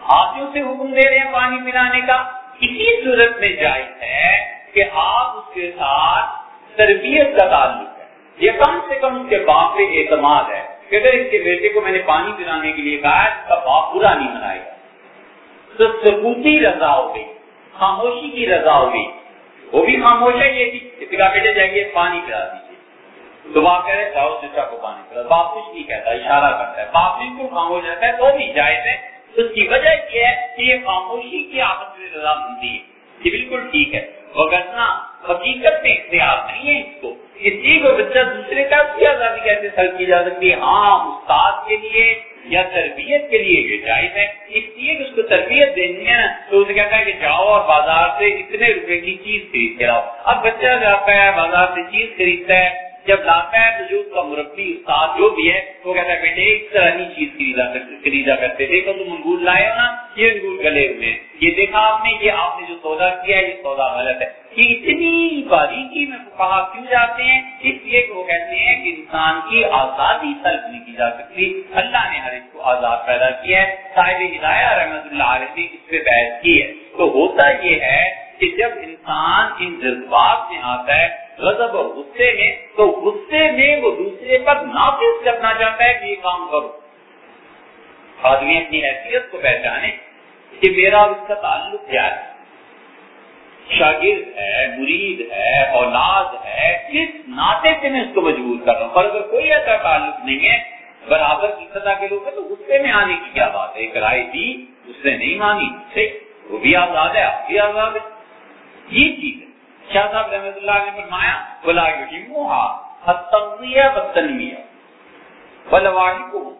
آپ جو اسے حکم دے رہے ہیں پانی پلانے کا۔ اسی صورت میں جائز ہے کہ آپ اس کے ساتھ تربیت کا تعلق ہے۔ یہ کم سے کم اس کے باپ پہ اعتماد ہے۔ کہ اگر اس کے بیٹے کو میں نے پانی پلانے کے لیے کہا اس کا باپ برا نہیں منائے گا۔ تو سکوتی رضا ہو گئی، خاموشی کی رضا ہو گئی۔ وہ بھی خاموش ہے، یہ کہ بیٹے جائیے، پانی پلا دیجیے۔ تو باپ کہہ رہے، جاؤ چچا کو پانی پلا۔ باپ کچھ نہیں کہتا، اشارہ کرتا ہے۔ باپ بالکل خاموش رہتا ہے؟ تو بھی جائز ہے۔ اس کی وجہ یہ ہے کہ یہ خاموشی کی آپس میں رضا مندی ہے۔ یہ بالکل ٹھیک ہے۔ وغیرہ حقیقت میں اختیار نہیں ہے اس کو۔ اس لیے کو بچہ دوسرے کا بھی آزادی کیسے سر کی جا سکتی ہے۔ ہاں استاد کے لیے یا تربیت کے لیے یہ جائز ہے۔ اس لیے کہ اس کو تربیت دینی ہے نا، تو اسے کہتا ہے کہ جاؤ اور بازار سے اتنے روپے کی چیز خرید کے لاؤ۔ اب بچہ جاتا ہے، بازار سے چیز خریدتا ہے جب لاتا ہے تو جو اس کا مربی استاد جو بھی ہے، وہ کہتا ہے، بیٹے اس طرح کی چیز خریدا خریدا کرتے۔ دیکھو، تم انگور لائے ہو نا، یہ انگور گلے ہوئے ہیں۔ یہ دیکھا آپ نے، یہ آپ نے جو سودا کیا ہے، یہ سودا غلط ہے۔ یہ اتنی باریکی میں کہا کیوں جاتے ہیں؟ اس لیے کہ وہ کہتے ہیں کہ انسان کی آزادی سلب نہیں کی جا سکتی۔ اللہ نے ہر ایک کو آزاد پیدا کیا ہے۔ صاحب ہدایہ رحمت اللہ علیہ نے اس پہ بحث کی ہے۔ تو ہوتا یہ ہے کہ جب انسان ان جذبات میں آتا ہے غضب اور غصے میں، تو غصے میں وہ دوسرے پر نافذ کرنا چاہتا ہے کہ یہ کام کرو۔ آدمی اپنی حیثیت کو پہچانے کہ میرا اس کا تعلق کیا ہے۔ شاگرد ہے، مرید ہے، اولاد ہے، کس ناطے سے میں اس کو مجبور کر رہا ہوں؟ پر اگر کوئی ایسا تعلق نہیں ہے، برابر کی سطح کے لوگ ہیں، تو غصے میں آنے کی کیا بات ہے؟ ایک رائے دی اس نے نہیں مانی وہ بھی آزاد ہے، آپ بھی آزاد ہے یہ چیز ہے۔ شاہ صاحب رحمت اللہ نے فرمایا بلا بدتنویہ بلواہی کو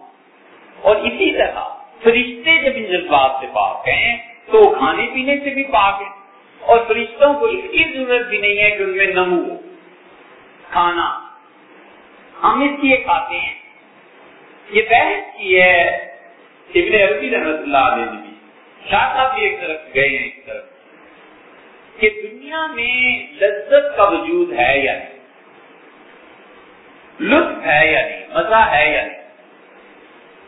اور اسی طرح فرشتے جب ان جذبات سے پاک ہیں، تو کھانے پینے سے بھی پاک ہیں۔ اور فرشتوں کو اس کی ضرورت بھی نہیں ہے کہ ان میں نمو کھانا، ہم اس لیے کھاتے ہیں۔ یہ بحث کی ہے، ابن عربی رحمت اللہ علیہ نے بھی۔ شاہ صاحب بھی ایک طرف گئے ہیں، ایک طرف۔ کہ دنیا میں لذت کا وجود ہے یا نہیں؟ لطف ہے یا نہیں؟ مزہ ہے یا نہیں؟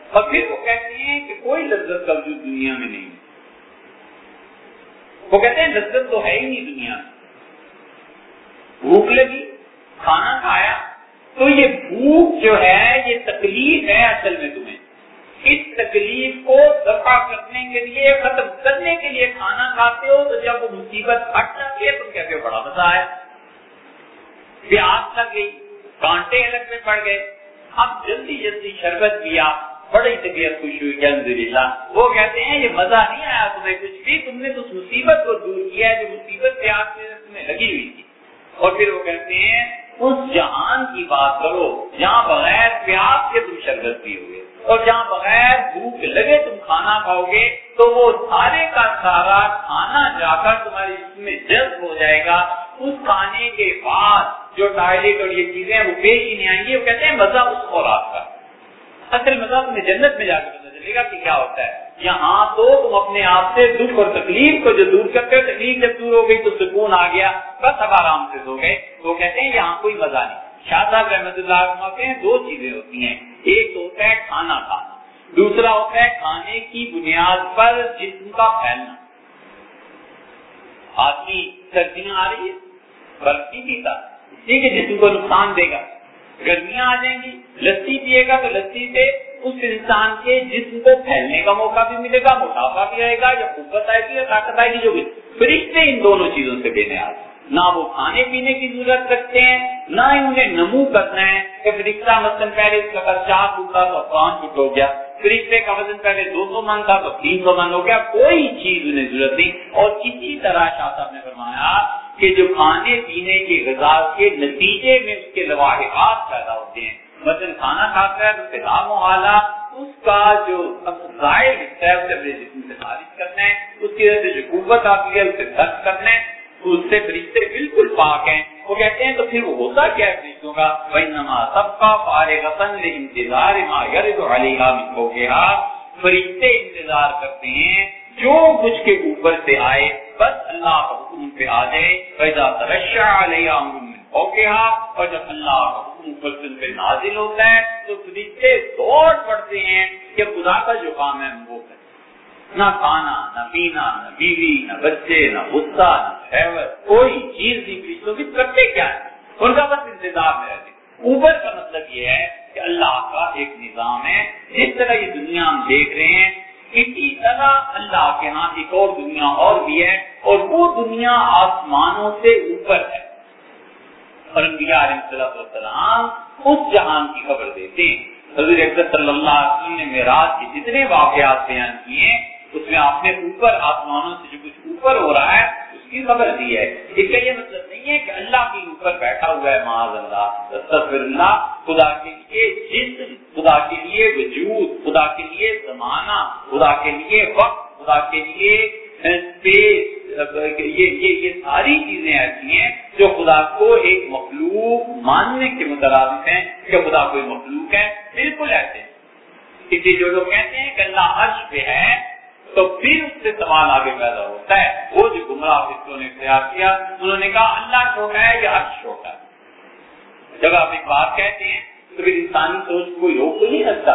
اور پھر وہ کہتے ہیں کہ کوئی لذت کا وجود دنیا میں نہیں۔ وہ کہتے ہیں لذت تو ہے ہی نہیں دنیا بھوک لگی، کھانا کھایا، تو یہ بھوک جو ہے، یہ تکلیف ہے اصل میں تمہیں۔ اس تکلیف کو دفاع کرنے کے لیے، ختم کرنے کے لیے کھانا کھاتے ہو تو جب وہ مصیبت ہٹ جاتی ہے تم کہتے ہو بڑا مزہ آیا۔ پیاس لگ گئی، کانٹے الگ میں پڑ گئے۔ اب جلدی جلدی شربت پیا، بڑی طبیعت خوش ہوئی الحمد للہ وہ کہتے ہیں، یہ مزہ نہیں آیا تمہیں کچھ بھی، تم نے تو اس مصیبت کو دور کیا ہے جو مصیبت پیاس میں تمہیں لگی ہوئی تھی۔ اور پھر وہ کہتے ہیں، اس جہان کی بات کرو، جہاں بغیر پیاس کے تم شربت پیو گے۔ اور جہاں بغیر بھوک لگے تم کھانا کھاؤ گے، تو وہ سارے کا سارا کھانا جا کر تمہارے جسم میں جذب ہو جائے گا۔ اس کھانے کے بعد جو ٹائلٹ اور یہ چیزیں وہ پیش ہی نہیں آئیں گی۔ وہ کہتے ہیں مزہ اس خوراک کا۔ اصل مزہ تمہیں جنت میں جا کے پتا چلے گا کہ کیا ہوتا ہے۔ یہاں تو تم اپنے آپ سے دکھ اور تکلیف کو جو دور کرتے تکلیف جب دور ہو گئی تو سکون آ گیا، بس اب آرام سے سو گئے۔ تو کہتے ہیں یہاں کوئی مزہ نہیں۔ شاہ صاحب رحمت اللہ ہیں دو چیزیں ہوتی ہیں۔ ایک تو ہوتا ہے کھانا کھانا۔ دوسرا ہوتا ہے کھانے کی بنیاد پر جسم کا پھیلنا۔ آدمی سردیاں آ رہی ہے برف بھی پیتا اس لیے کہ جسم کو نقصان دے گا۔ گرمیاں آ جائیں گی، لسی پیے گا تو لسی سے اس انسان کے جسم کو پھیلنے کا موقع بھی ملے گا، موٹاپا بھی آئے گا یا قوت آئے گی یا طاقت آئے گی، جو بھی۔ فرشتے ان دونوں چیزوں سے بے نیاز نہ وہ کھانے پینے کی ضرورت رکھتے ہیں نہ انہیں نمو کرنا ہے کہ فرشتہ مثلاً پہلے اس کا چار ٹوٹا تو پانچ فٹ ہو گیا۔ فرشتے کا وزن پہلے دو سو من تھا تو تین سو من ہو گیا۔ کوئی چیز انہیں ضرورت نہیں۔ اور اسی طرح شاہ صاحب نے فرمایا کہ جو کھانے پینے کے غذا کے نتیجے میں اس کے لواحقات پیدا ہوتے ہیں۔ مثلاً کھانا کھاتا ہے تو اس کا محالہ اس کا جو ظاہر حصہ ہے، اسے اپنے جسم سے خارج کرنا ہے۔ اس کی وجہ سے جو قوت آتی ہے، اسے درد کرنا ہے۔ اس سے فرشتے بالکل پاک ہیں۔ وہ کہتے ہیں تو پھر وہ ہوتا کیا فرشتوں کا؟ وَإِنَّمَا سَبْقَى فَارِغَةً لِإِنْتِظَارِ مَا يَرِدُ عَلَيْهَا مِنْ فَوْقِهَا۔ فرشتے انتظار کرتے ہیں، جو کچھ کے اوپر سے آئے، بس اللہ کا حکم پہ آ جائے۔ فیضا ترشا علیہ اور جب اللہ کا حکم اوپر سے پہ نازل ہوتا ہے، تو فرشتے دوڑ پڑتے ہیں کہ خدا کا جو کام ہے وہ کریں نہ کھانا، نہ پینا، نہ بیوی، نہ بچے، نہ غصہ، نہ خیور کوئی چیز نہیں فرشتوں کی کرتے کیا ہے ان کا بس انتظار میں رہتے اوپر کا مطلب یہ ہے کہ اللہ کا ایک نظام ہے۔ جس طرح یہ دنیا ہم دیکھ رہے ہیں، اسی طرح اللہ کے ہاں ایک اور دنیا اور بھی ہے اور وہ دنیا آسمانوں سے اوپر ہے۔ اور انبیاء علیہ السلام اس جہان کی خبر دیتے ہیں۔ حضور صلی اللہ علیہ وسلم نے معراج کے جتنے واقعات بیان کیے اس میں آپ نے اوپر آسمانوں سے جو کچھ اوپر ہو رہا ہے اس کی خبر دی ہے۔ اس کا یہ مطلب نہیں ہے کہ اللہ کے اوپر بیٹھا ہوا ہے معاذ اللہ تصور اللہ خدا کے لیے جسم خدا کے لیے وجود خدا کے لیے زمانہ خدا کے لیے وقت خدا کے لیے یہ, یہ, ساری چیزیں ایسی ہیں جو خدا کو ایک مخلوق ماننے کے مترادف ہیں کہ خدا کوئی مخلوق ہے۔ بالکل ایسے اسی جو لوگ کہتے ہیں کہ اللہ عرش پہ ہے تو پھر اس سے سوال آگے پیدا ہوتا ہے۔ وہ جو گمراہ فکروں نے اختیار کیا، انہوں نے کہا، اللہ چھوٹا ہے یا عرش چھوٹا ہے۔ جب آپ ایک بات کہتے ہیں، تو پھر انسانی سوچ کوئی روک نہیں سکتا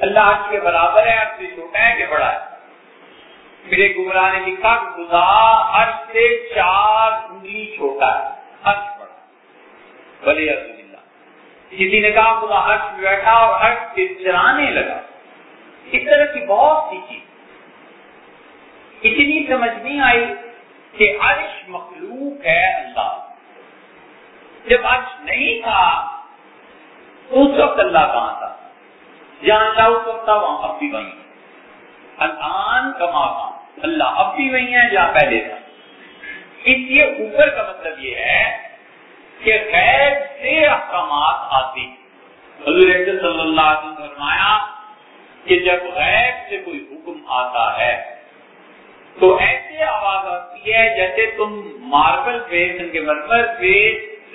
اللہ عرش کے برابر ہے، عرش سے چھوٹا ہے کہ بڑا ہے؟ پھر ایک گمراہ نے لکھا، خدا عرش سے چار انگلی چھوٹا ہے۔ عرش بڑا۔ بلے بھلے کسی نے کہا، خدا عرش بیٹھا اور عرش سے چرانے لگا۔ اس طرح کی بہت سی چیز۔ اتنی سمجھ نہیں آئی کہ عرش مخلوق ہے اللہ۔ جب عرش نہیں تھا تو اس وقت اللہ کہاں تھا؟ جہاں اللہ اس وقت تھا، وہاں اب بھی وہی۔ الان کما کام۔ اللہ اب بھی وہی ہے جہاں پہلے تھا۔ اس لیے اوپر کا مطلب یہ ہے کہ غیر سے احکامات آتی حضور صلی اللہ علیہ وسلم فرمایا کہ جب غیب سے کوئی حکم آتا ہے، تو ایسے آواز آتی ہے جیسے تم ماربل پہ کے مرمر پہ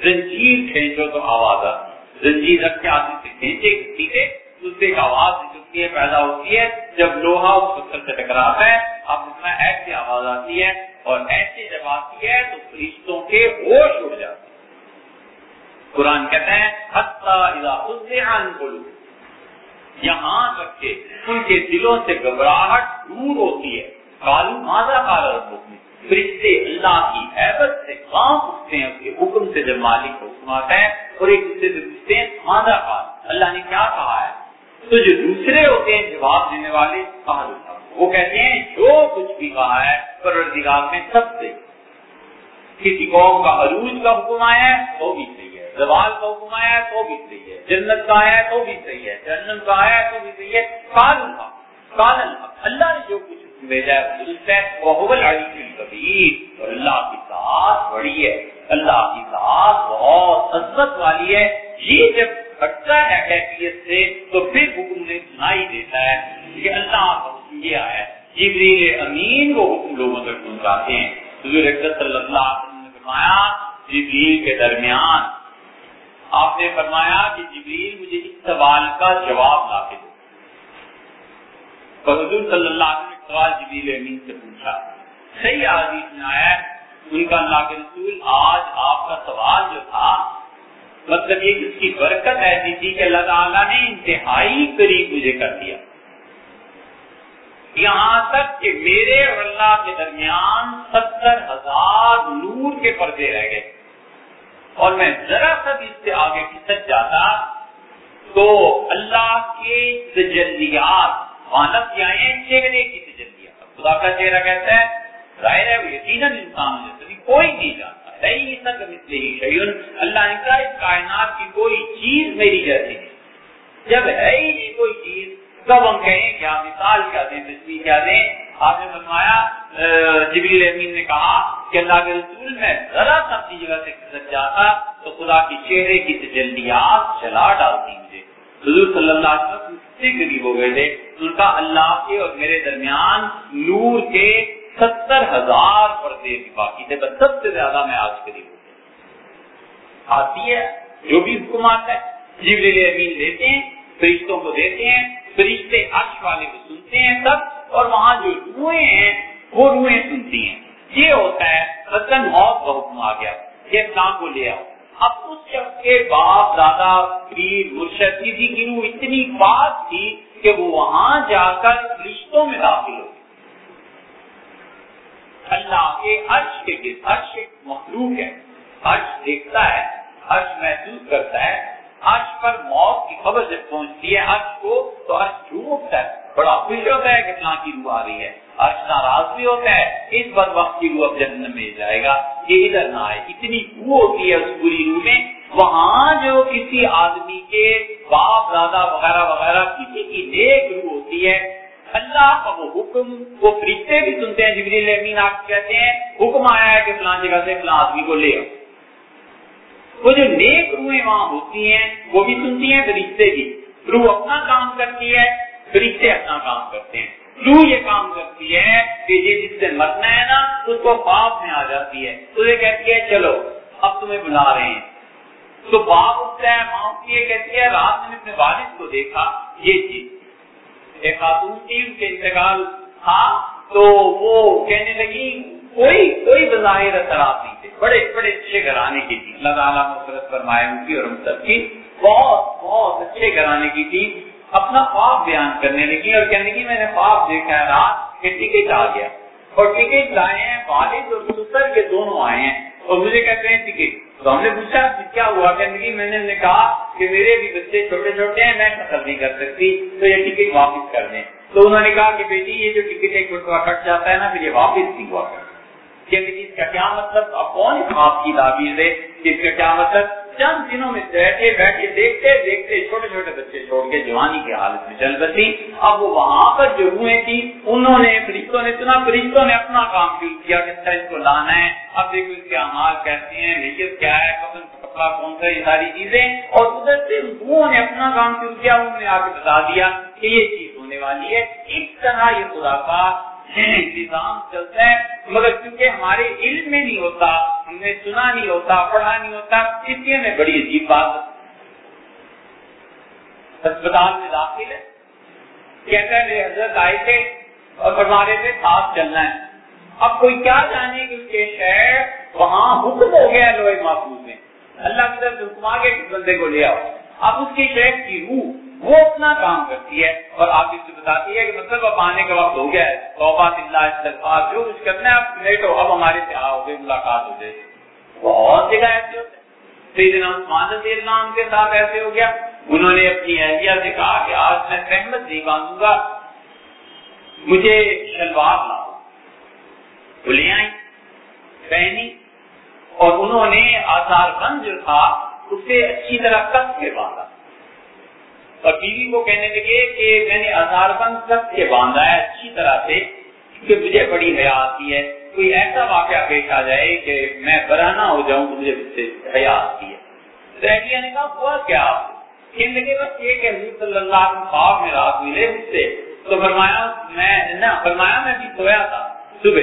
زنجیر کھینچو تو آواز آتی زنجیر رکھ کے آدمی سے کھینچے کسی سے اس سے ایک آواز نکلتی ہے، پیدا ہوتی ہے۔ جب لوہا اس پتھر سے ٹکراتا ہے اب اس میں ایسی آواز آتی ہے اور ایسے جب آتی ہے تو فرشتوں کے ہوش اڑ جاتے ہیں۔ قرآن کہتے ہیں حتی اذا خزعان قلوب یہاں تک کہ ان کے دلوں سے گھبراہٹ دور ہوتی ہے۔ کالو ماضا کالا فرشتے اللہ کی حیبت سے کام اٹھتے ہیں، اس کے حکم سے جب مالک کا حکم آتا ہے اور ایک دوسرے سے پوچھتے ہیں ماضا کال اللہ نے کیا کہا ہے؟ تو جو دوسرے ہوتے ہیں، جواب دینے والے کہا وہ کہتے ہیں، جو کچھ بھی کہا ہے، پروردگار میں سب سے کسی قوم کا عروج کا حکم آیا ہے، وہ بھی صحیح۔ زوال کا حکم آیا ہے تو بھی صحیح ہے، جنت کا آیا ہے تو بھی صحیح ہے جنم کا آیا ہے تو بھی صحیح ہے۔ کال الحق کال الحق۔ اللہ نے جو کچھ بھیجا ہے درست ہے۔ وہ علی کبیر اور اللہ کی ذات بڑی ہے۔ اللہ کی ذات بہت عزت والی ہے۔ یہ جب ہٹتا ہے کیفیت سے، تو پھر حکم نے سنائی دیتا ہے کہ اللہ کا حکم یہ آیا ہے۔ جبریل امین وہ حکم لوگوں تک پہنچاتے ہیں۔ حضور صلی اللہ علیہ وسلم نے فرمایا، جبریل کے درمیان آپ نے فرمایا کہ جبریل مجھے اس سوال کا جواب لا کے دو حضور صلی اللہ علیہ وسلم سوال جبریل امین سے پوچھا، صحیح حدیث میں آیا ان کا اللہ کے رسول آج آپ کا سوال جو تھا مطلب یہ اس کی برکت ایسی تھی کہ اللہ تعالیٰ نے انتہائی قریب مجھے کر دیا۔ یہاں تک کہ میرے اور اللہ کے درمیان ستر ہزار نور کے پردے رہ گئے۔ اور میں ذرا سا بھی اس سے آگے کھسک جاتا تو اللہ کے تجلیات مانت کیا چہرے کی تجلیات۔ خدا کا چہرہ کہتا ہے؟ ظاہر ہے وہ یقیناً انسان جیسے کوئی نہیں جانتا نہیں مثل ہی شیون اللہ نے کہا، اس کائنات کی کوئی چیز میری جیسی نہیں۔ جب ہے ہی نہیں کوئی چیز تب ہم کہیں کیا مثال کیا دیں تصویر کیا دیں؟ آپ نے فرمایا جبریل امین نے کہا کہ اللہ کے رسول میں ذرا سا اپنی جگہ سے کھسک جاتا تو خدا کی چہرے کی تجلیات جلا ڈالتی مجھے۔ حضور صلی اللہ علیہ وسلم سے قریب ہو گئے تھے۔ ان کا اللہ کے اور میرے درمیان نور کے ستر ہزار پردے باقی تھے، بس سب سے زیادہ میں آج قریب ہوں۔ آتی ہے، جو بھی حکم آتا ہے، جبریل امین دیتے ہیں، فرشتوں کو دیتے ہیں فرشتے عرش والے کو سنتے ہیں سب، اور وہاں جو روئے ہیں، وہ روئے سنتی ہیں۔ یہ ہوتا ہے مثلاً موت کا حکم آ گیا۔ یہ اسلام کو لے آؤ۔ اب اس شخص کے باپ، دادا، پیر، مرشد کسی کی روح اتنی بات تھی کہ وہ وہاں جا کر رشتوں میں داخل ہو اللہ کے عرش کے عرش ایک مخلوق ہے، عرش دیکھتا ہے، عرش محسوس کرتا ہے عرش پر موت کی خبر جب پہنچتی ہے، عرش کو تو عرش جھوم اٹھتا ہے۔ بڑا خوش ہوتا ہے کہ فلاں کی روح آ رہی ہے۔ عرش ناراض بھی ہوتا ہے۔ اس بر وقت کی روح اب جنم میں جائے گا۔ یہ ادھر نہ آئے۔ اتنی بو ہوتی ہے اس بری روح میں۔ وہاں جو کسی آدمی کے باپ، دادا وغیرہ وغیرہ کسی کی نیک روح ہوتی ہے، اللہ کا وہ حکم، وہ فرشتے بھی سنتے ہیں، جبریل امین آپ کہتے ہیں، حکم آیا ہے کہ فلاں جگہ سے فلاں آدمی کو لے آؤ۔ وہ جو نیک روحیں وہاں ہوتی ہیں، وہ بھی سنتی ہیں، فرشتے کی روح اپنا کام کرتی ہے، فرشتے اپنا کام کرتے ہیں۔ روح یہ کام کرتی ہے کہ یہ جس سے مرنا ہے نا، اس کو باپ میں آ جاتی ہے۔ تو یہ کہتی ہے، چلو، اب تمہیں بلا رہے ہیں۔ تو باپ اٹھتا ہے، ماں اٹھتی ہے، کہتی ہے، رات میں اپنے والد کو دیکھا، یہ چیز۔ ایک خاتون تھی، ان کے انتقال تھا، تو وہ کہنے لگی کوئی کوئی بظاہر اثرات نہیں تھے۔ بڑے بڑے اچھے گھرانے کی تھی۔ اللہ تعالیٰ مسرت فرمائے ان کی اور ہم سب کی۔ بہت بہت اچھے گھرانے کی تھی۔ اپنا خواب بیان کرنے لگی اور کہنے لگی، میں نے خواب دیکھا ہے، رات کہ ٹکٹ آ گیا۔ اور ٹکٹ لائے ہیں، والد اور سسر کے دونوں آئے ہیں۔ اور مجھے کہتے ہیں، ٹکٹ۔ تو ہم نے پوچھا، کیا ہوا؟ کہنے لگی، میں نے کہا کہ میرے بھی بچے چھوٹے چھوٹے ہیں، میں فصل نہیں کر سکتی، تو یہ ٹکٹ واپس کر دیں۔ تو انہوں نے کہا کہ بیٹی، یہ جو ٹکٹ ایک مرتبہ کٹ جاتا ہے نا، پھر یہ واپس نہیں ہوا کر کہنے لگی اس کا کیا مطلب؟ اب کون اس خواب کی تعبیر دے اس کا کیا مطلب؟ چند دنوں میں بیٹھے بیٹھے دیکھتے دیکھتے چھوٹے چھوٹے بچے چھوڑ کے جوانی کی حالت میں چل بسی۔ اب وہ وہاں پر جو روحیں تھی، انہوں نے فرشتوں نے سنا، فرشتوں نے اپنا کام شروع کیا کہ طرح اس کو لانا ہے۔ اب دیکھو اس کے امال کیسے ہیں نیت کیا ہے کفن کپڑا کون سا یہ ساری چیزیں۔ اور ادھر سے روحوں نے اپنا کام شروع کیا، انہوں نے آ کے بتا دیا کہ یہ چیز ہونے والی ہے۔ اس طرح یہ خدا کا نظام چلتا ہے، مگر کیونکہ ہمارے علم میں نہیں ہوتا، ہم نے سنا نہیں ہوتا، پڑھا نہیں ہوتا، اس لیے میں بڑی عجیب بات اسپتال میں داخل ہے، کہتا ہے، میرے حضرت آئے تھے اور فرما رہے تھے، ساتھ چلنا ہے۔ اب کوئی کیا جانے کہ اس کے شہر وہاں حکم ہو گیا لوہے محفوظ میں۔ اللہ کی طرف حکم آ بندے کو لے آؤ۔ اب اس کے شہر کی روح وہ اپنا کام کرتی ہے اور آپ اس سے بتاتی ہے کہ مطلب اب آنے کا وقت ہو گیا ہے۔ توبات اللہ استغفار جو کچھ کرنا ہے آپ لیٹو اب ہمارے سے آؤ گے ملاقات ہو جائے بہت جگہ ایسے ہوتے سیدنا عثمان رضی اللہ عنہ کے ساتھ ایسے ہو گیا۔ انہوں نے اپنی اہلیہ سے کہا کہ آج میں سہمت نہیں باندھوں گا۔ مجھے شلوار لاؤ۔ وہ لے آئی پہنی اور انہوں نے آزار بند جو تھا، اسے اچھی طرح کس کے باندھا۔ اور بیوی کو کہنے لگے کہ میں نے ہزار بند سب کے باندھا ہے، اچھی طرح سے کہ مجھے بڑی حیا آتی ہے۔ کوئی ایسا واقعہ پیش آ جائے کہ میں برانا ہو جاؤں تو مجھے سے حیا آتی ہے۔ رہیا نے کہا، ہوا کیا؟ کہنے لگے بس یہ کہ حضور صلی اللہ علیہ وسلم خواب میں رات ملے اس سے۔ تو فرمایا، میں نہ، فرمایا میں بھی سویا تھا صبح۔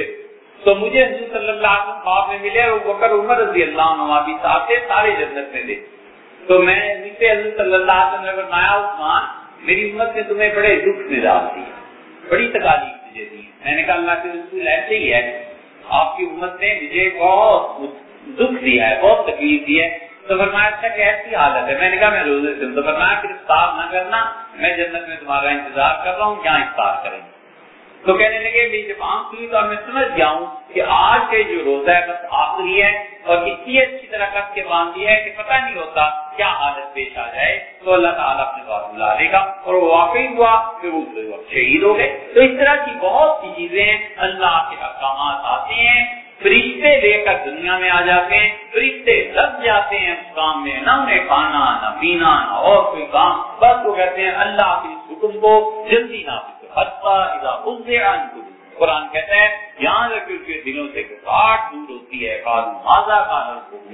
تو مجھے حضور صلی اللہ علیہ وسلم خواب میں ملے وہ بکر، عمر رضی اللہ عنہ بھی ساتھ تھے، سارے جنت میں تھے۔ تو میں نیچے حضرت صلی اللہ علیہ وسلم نے فرمایا، عثمان، میری امت نے تمہیں بڑے دکھ میں ڈال دیے بڑی تکالیف مجھے دی۔ میں نے کہا، اللہ کے رسول ایسے ہی ہے، آپ کی امت نے مجھے بہت دکھ دیا ہے، بہت تکلیف دی ہے۔ تو فرمایا اچھا کہ ایسی حالت ہے۔ میں نے کہا، میں روزے سے تو فرمایا، پھر افطار نہ کرنا، میں جنت میں تمہارا انتظار کر رہا ہوں، کیا افطار کریں گے؟ تو کہنے لگے میری جب آنکھ ہوئی تو میں سمجھ گیا ہوں کہ آج کے جو روزہ ہے بس آخری ہے اور اتنی اچھی طرح کس کے باندھ دیا ہے کہ پتہ نہیں ہوتا کیا حالت پیش آ جائے. تو اللہ تعالیٰ اپنے بات بلا لے گا اور وہ واقعی ہوا کہ وہ شہید ہو گئے۔ تو اس طرح کی بہت سی چیزیں اللہ کے احکامات آتے ہیں، فرشتے لے کر دنیا میں آ جاتے ہیں، فرشتے لگ جاتے ہیں اس کام میں، نہ انہیں کھانا، نہ پینا، نہ اور کوئی کام۔ بس وہ کہتے ہیں اللہ کے حکم کو جلدی نہ قرآن کہتا ہے، یہاں رکھ کے دلوں سے کاٹ دور ہوتی ہے۔ ماضا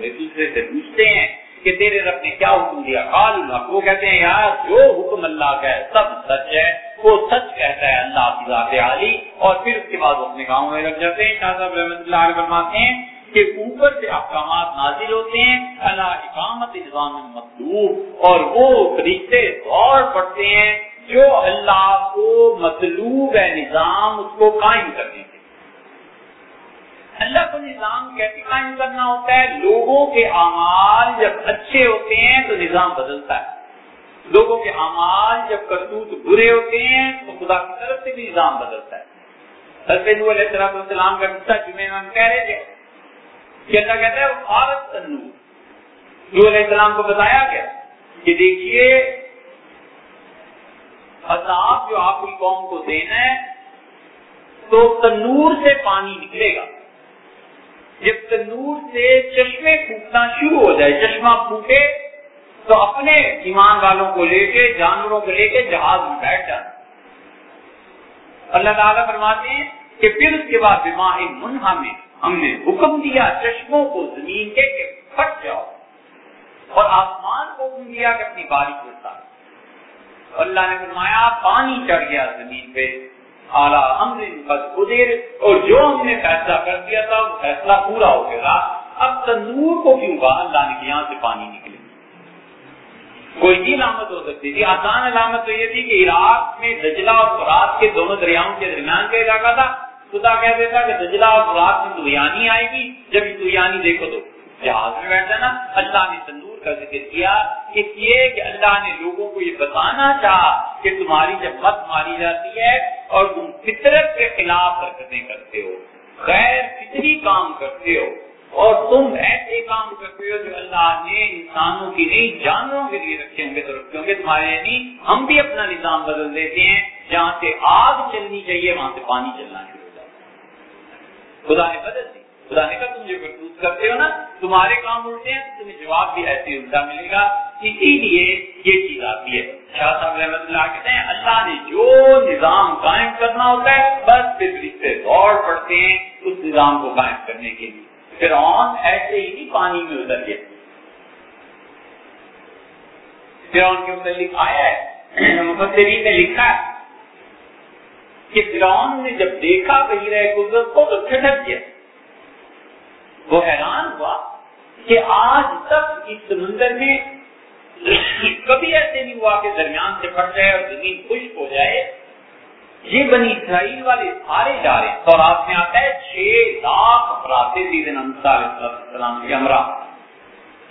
ایک دوسرے سے پوچھتے ہیں کہ تیرے رب نے کیا حکم دیا؟ قال الحق۔ وہ کہتے ہیں، یار، جو حکم اللہ کا ہے، سب سچ ہے۔ وہ سچ کہتا ہے اللہ کی ذات عالی۔ اور پھر اس کے بعد وہ اپنے گاؤں میں رکھ جاتے ہیں۔ شاہ صاحب رحمۃ اللہ علیہ فرماتے ہیں کہ اوپر سے احکامات نازل ہوتے ہیں۔ اللہ اقامت نظام مطلوب۔ اور وہ فرشتے دور پڑتے ہیں۔ جو اللہ کو مطلوب ہے نظام، اس کو قائم کرنے کے اللہ کو نظام کیسے قائم کرنا ہوتا ہے؟ لوگوں کے اعمال جب اچھے ہوتے ہیں تو نظام بدلتا ہے۔ لوگوں کے اعمال جب کرتوت برے ہوتے ہیں تو خدا کی طرف سے بھی نظام بدلتا ہے۔ حضرت علیہ السلام کا قصہ جمعے میں ہم کہہ رہے تھے کہ اللہ کہتا ہے وہ عورت تنور علیہ السلام کو بتایا گیا کہ دیکھیے عذاب جو آپ کی قوم کو دینا ہے تو تنور سے پانی نکلے گا۔ جب تنور سے چشمے پھوٹنا شروع ہو جائے، چشمہ پھوٹے، تو اپنے ایمان والوں کو لے کے، جانوروں کو لے کے جہاز میں بیٹھ جانا۔ اللہ تعالیٰ فرماتے ہیں کہ پھر اس کے بعد بیمار منہا میں ہم نے حکم دیا چشموں کو زمین کے کہ پھٹ جاؤ۔ اور آسمان کو حکم دیا کہ اپنی بارش ہوتا اللہ نے فرمایا، پانی چڑھ گیا زمین پہ۔ اعلیٰ ہم نے قدر۔ اور جو ہم نے فیصلہ کر دیا تھا، وہ فیصلہ پورا ہو گیا۔ اب تندور کو کیوں کہا؟ اللہ نے کہ یہاں سے پانی نکلے۔ کوئی بھی علامت ہو سکتی تھی۔ آسان علامت تو یہ تھی کہ عراق میں دجلہ اور فرات کے دونوں دریاؤں کے درمیان کا علاقہ تھا۔ خدا کہہ دیتا کہ دجلہ اور فرات میں دویانی آئے گی۔ جب دویانی دیکھو تو جہاز میں بیٹھ جانا اللہ نے تندور کا ذکر کیا اس لیے کہ اللہ نے لوگوں کو یہ بتانا چاہا کہ تمہاری جب مت ماری جاتی ہے اور تم فطرت کے خلاف حرکتیں کرتے ہو، غیر فطری کام کرتے ہو، اور تم ایسے کام کرتے ہو جو اللہ نے انسانوں کی نہیں جانوروں کے لیے رکھے ہوں گے تو رکھے ہوں گے تمہارے یعنی ہم بھی اپنا نظام بدل دیتے ہیں، جہاں سے آگ چلنی چاہیے، وہاں سے پانی چلنا شروع ہو جاتا خدا نے بدل دی۔ خدا نے کہا تم جو کرتوت کرتے ہو نا، تمہارے کام الٹے ہیں، تو تمہیں جواب بھی ایسے الٹا ملے گا اسی لیے یہ چیز آتی ہے۔ شاہ صاحب رحمت اللہ کہتے ہیں، اللہ نے جو نظام قائم کرنا ہوتا ہے، بس پھر رشتے دوڑ پڑتے ہیں اس نظام کو قائم کرنے کے لیے۔ فرعون ایسے ہی پانی میں اتر گیا۔ فرعون کے متعلق آیا ہے، مفسرین نے لکھا ہے کہ فرعون نے جب دیکھا کہیں رہے قدرت کو تو کھٹک گیا۔ وہ حیران ہوا کہ آج تک اس سمندر میں کبھی ایسے نہیں ہوا کہ درمیان سے پھٹ جائے اور زمین خشک ہو جائے۔ یہ بنی اسرائیل والے سارے جا رہے ہیں اور آپ میں آتا ہے، چھ لاکھ افراد سیدن السلام کے ہمراہ۔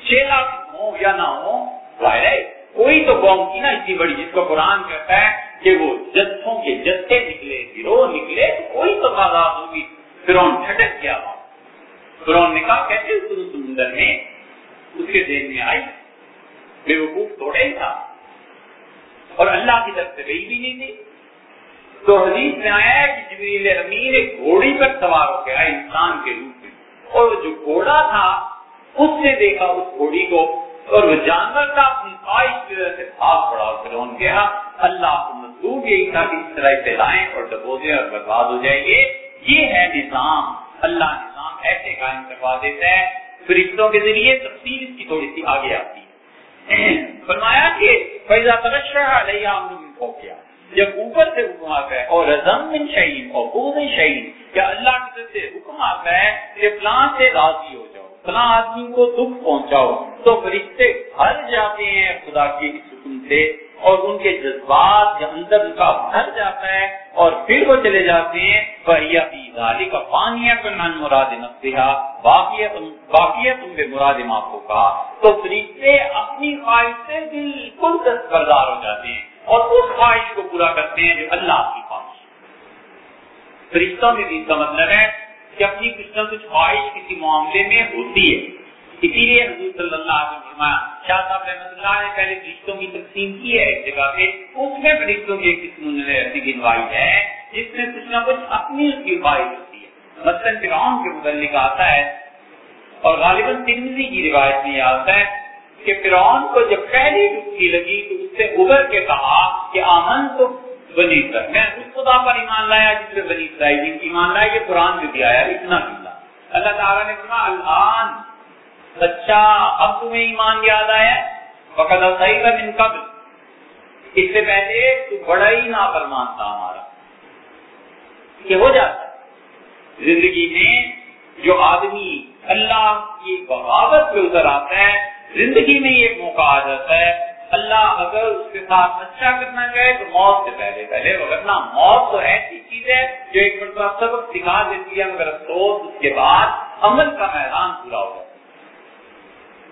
چھ لاکھ ہو یا نہ ہو ظاہر ہے، کوئی تو قوم کی نا اتنی بڑی، جس کو قرآن کہتا ہے کہ وہ جتھوں کے جتھے نکلے، گروہ نکلے، کوئی تو تعداد ہوگی۔ پھر ان گیا۔ وہاں پھر نے کہا کیسے اس سمندر میں اس کے دین میں آئی، بے وقوف تھوڑے ہی تھا۔ اور اللہ کی طرف سے گئی بھی نہیں تھی۔ تو حدیث میں آیا ہے کہ جبریل امین ایک گھوڑی پر سوار ہو گیا انسان کے روپ میں۔ اور جو گھوڑا تھا، اس نے دیکھا اس گھوڑی کو اور وہ جانور کا اپنی خواہش کی وجہ سے بھاگ پڑا پھر ان کے ہاں اللہ کو مزدور یہی تھا کہ اس طرح سے لائیں اور ڈبوزے اور برباد ہو جائیں۔ گے یہ ہے نظام، اللہ نظام ایسے قائم کروا دیتا ہے فرشتوں کے ذریعے تفصیل اس کی تھوڑی سی آگے آتی ہے۔ فرمایا کہ فیضا ترشا علیہ ہو گیا جب اوپر سے حکم آتا ہے، اور رضم من شہید اور بوز شہید کیا اللہ کی طرف سے حکم آتا ہے کہ فلاں سے راضی ہو جاؤ، فلاں آدمی کو دکھ پہنچاؤ، تو فرشتے ہر جاتے ہیں خدا کے اس حکم سے۔ اور ان کے جذبات کے اندر ان کا بھر جاتا ہے اور پھر وہ چلے جاتے ہیں۔ ظالی کا پانی من مراد نفسا باقی تم بے مراد معافوں کا۔ تو فرشتے اپنی خواہش سے بالکل دستبردار ہو جاتے ہیں اور اس خواہش کو پورا کرتے ہیں جو اللہ کی خواہش فرشتوں میں بھی اس کا مطلب ہے کہ اپنی کچھ نہ کچھ خواہش کسی معاملے میں ہوتی ہے۔ اسی لیے حضور صلی اللہ علیہ وسلم شاہ صاحب رحمۃ اللہ نے پہلے فرشتوں کی تقسیم کی ہے، ایک جگہ پہ اس میں فرشتوں کی ایک قسم نے ایسی گنوائی ہے، جس میں کچھ نہ کچھ اپنی اس کی خواہش ہوتی ہے۔ مثلاً فرعون کے متعلق آتا ہے، اور غالباً تنزی کی روایت میں آتا ہے کہ فرعون کو جب پہلی ڈبکی لگی تو اس سے ابھر کے کہا کہ آمن تو بنی اسرائیل۔ میں اس خدا پر ایمان لایا، جس میں بنی اسرائیل جن کی ایمان لایا، یہ قرآن جو دیا ہے اتنا ملا اللہ تعالیٰ نے کہا الان اچھا اب تمہیں ایمان یاد آیا فقط صحیح کا من قبل۔ اس سے پہلے تو بڑا ہی نافرمان تھا ہمارا۔ یہ ہو جاتا ہے۔ زندگی میں جو آدمی اللہ کی بغاوت پہ اتر آتا ہے، زندگی میں یہ موقع آ جاتا ہے، اللہ اگر اس کے ساتھ اچھا کرنا چاہے تو موت سے پہلے پہلے وغیرہ موت تو ایسی چیز ہے جو ایک مرتبہ سبق سکھا دیتی ہے، مگر افسوس اس کے بعد عمل کا میدان پورا ہو جاتا ہے۔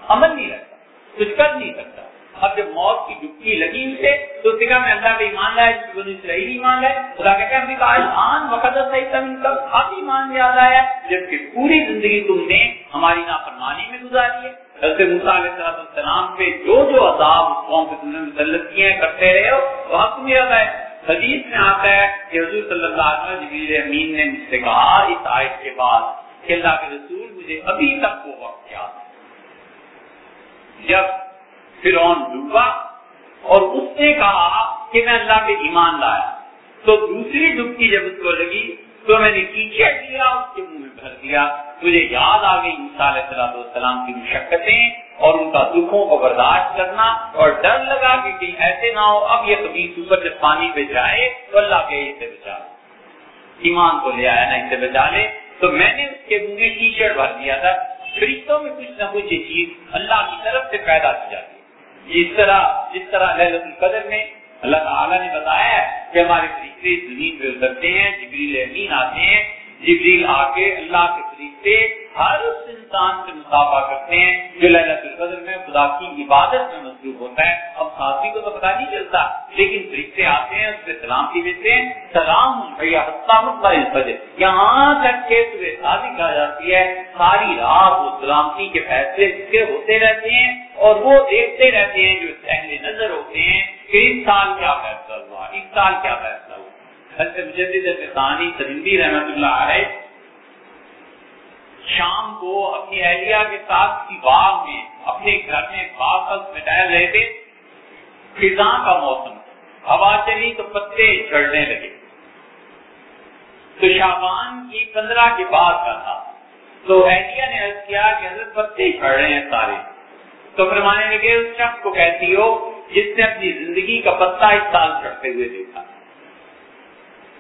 عمل نہیں رہتا کچھ کر نہیں سکتا۔ اب جب موت کی ڈبکی لگی اسے تو اس نے کہا، میں اللہ پہ ایمان لائے جس بنی اسرائیل ایمان لائے۔ خدا کہتا ہے کہا آن وقت صحیح تم ان کا آپ ایمان یاد آیا جبکہ پوری زندگی تم نے ہماری نافرمانی میں گزاری ہے۔ حضرت موسیٰ علیہ السلام پہ جو جو عذاب اس قوم پہ تم نے مسلط کیے ہیں، کرتے رہے ہو، وہ حق تمہیں یاد آئے حدیث میں آتا ہے کہ حضور صلی اللہ علیہ وسلم جبریل امین نے مجھ سے کہا، اس آیت کے بعد کہ اللہ کے رسول مجھے ابھی تک وہ وقت یاد جب فرعون ڈوبا اور اس نے کہا کہ میں اللہ پہ ایمان لایا، تو دوسری ڈبکی جب اس کو لگی، تو میں نے پیچھے کیا، اس کے منہ میں بھر دیا۔ مجھے یاد آ گئی علیہ السلام کی مشقتیں اور ان کا دکھوں کو برداشت کرنا اور ڈر لگا کہ کہیں ایسے نہ ہو۔ اب یہ کبھی سوپر جب پانی پہ جائے، تو اللہ کے اسے بچا ایمان کو لے آیا نا اسے بچا لے۔ تو میں نے اس کے منہ میں ٹی شرٹ بھر دیا تھا۔ فرشتوں میں کچھ نہ کچھ یہ چیز اللہ کی طرف سے پیدا کی جاتی ہے۔ اس طرح جس طرح لہلت القدر میں اللہ تعالیٰ نے بتایا ہے کہ ہمارے فرشتے زمین پہ اترتے ہیں، جبریل امین آتے ہیں، جبریل آ کے اللہ کے فرشتے ہر اس انسان سے مسافہ کرتے ہیں جو لہلت القدر میں، خدا کی عبادت میں مصروف ہوتا ہے۔ اب ساتھی کو تو پتا نہیں چلتا، لیکن فرشتے آتے ہیں، اس پہ سلام دیتے ہیں۔ سلام بھیا یہاں تک کہ صبح شادی کہا جاتی ہے۔ ساری رات وہ سلامتی کے فیصلے ہوتے رہتے ہیں اور وہ دیکھتے رہتے ہیں جو پہلے نظر ہوتے ہیں کہ اس سال کیا فیصلہ ہوا، اس سال کیا فیصلہ ہوا۔ حضرت مجدد ثانی سرندی رحمت اللہ علیہ شام کو اپنی اہلیہ کے ساتھ کسی باغ میں، اپنے گھر میں باغ میں ٹہل رہے تھے۔ خزاں کا موسم، ہوا چلی تو پتے جھڑنے لگے۔ تو شابان کی پندرہ کے بعد کا تھا۔ تو اہلیہ نے عرض کیا کہ حضرت پتے جھڑ رہے ہیں سارے۔ تو فرمانے لگے، اس شخص کو کہتی ہو جس نے اپنی زندگی کا پتا اس سال چڑھتے ہوئے دیکھا۔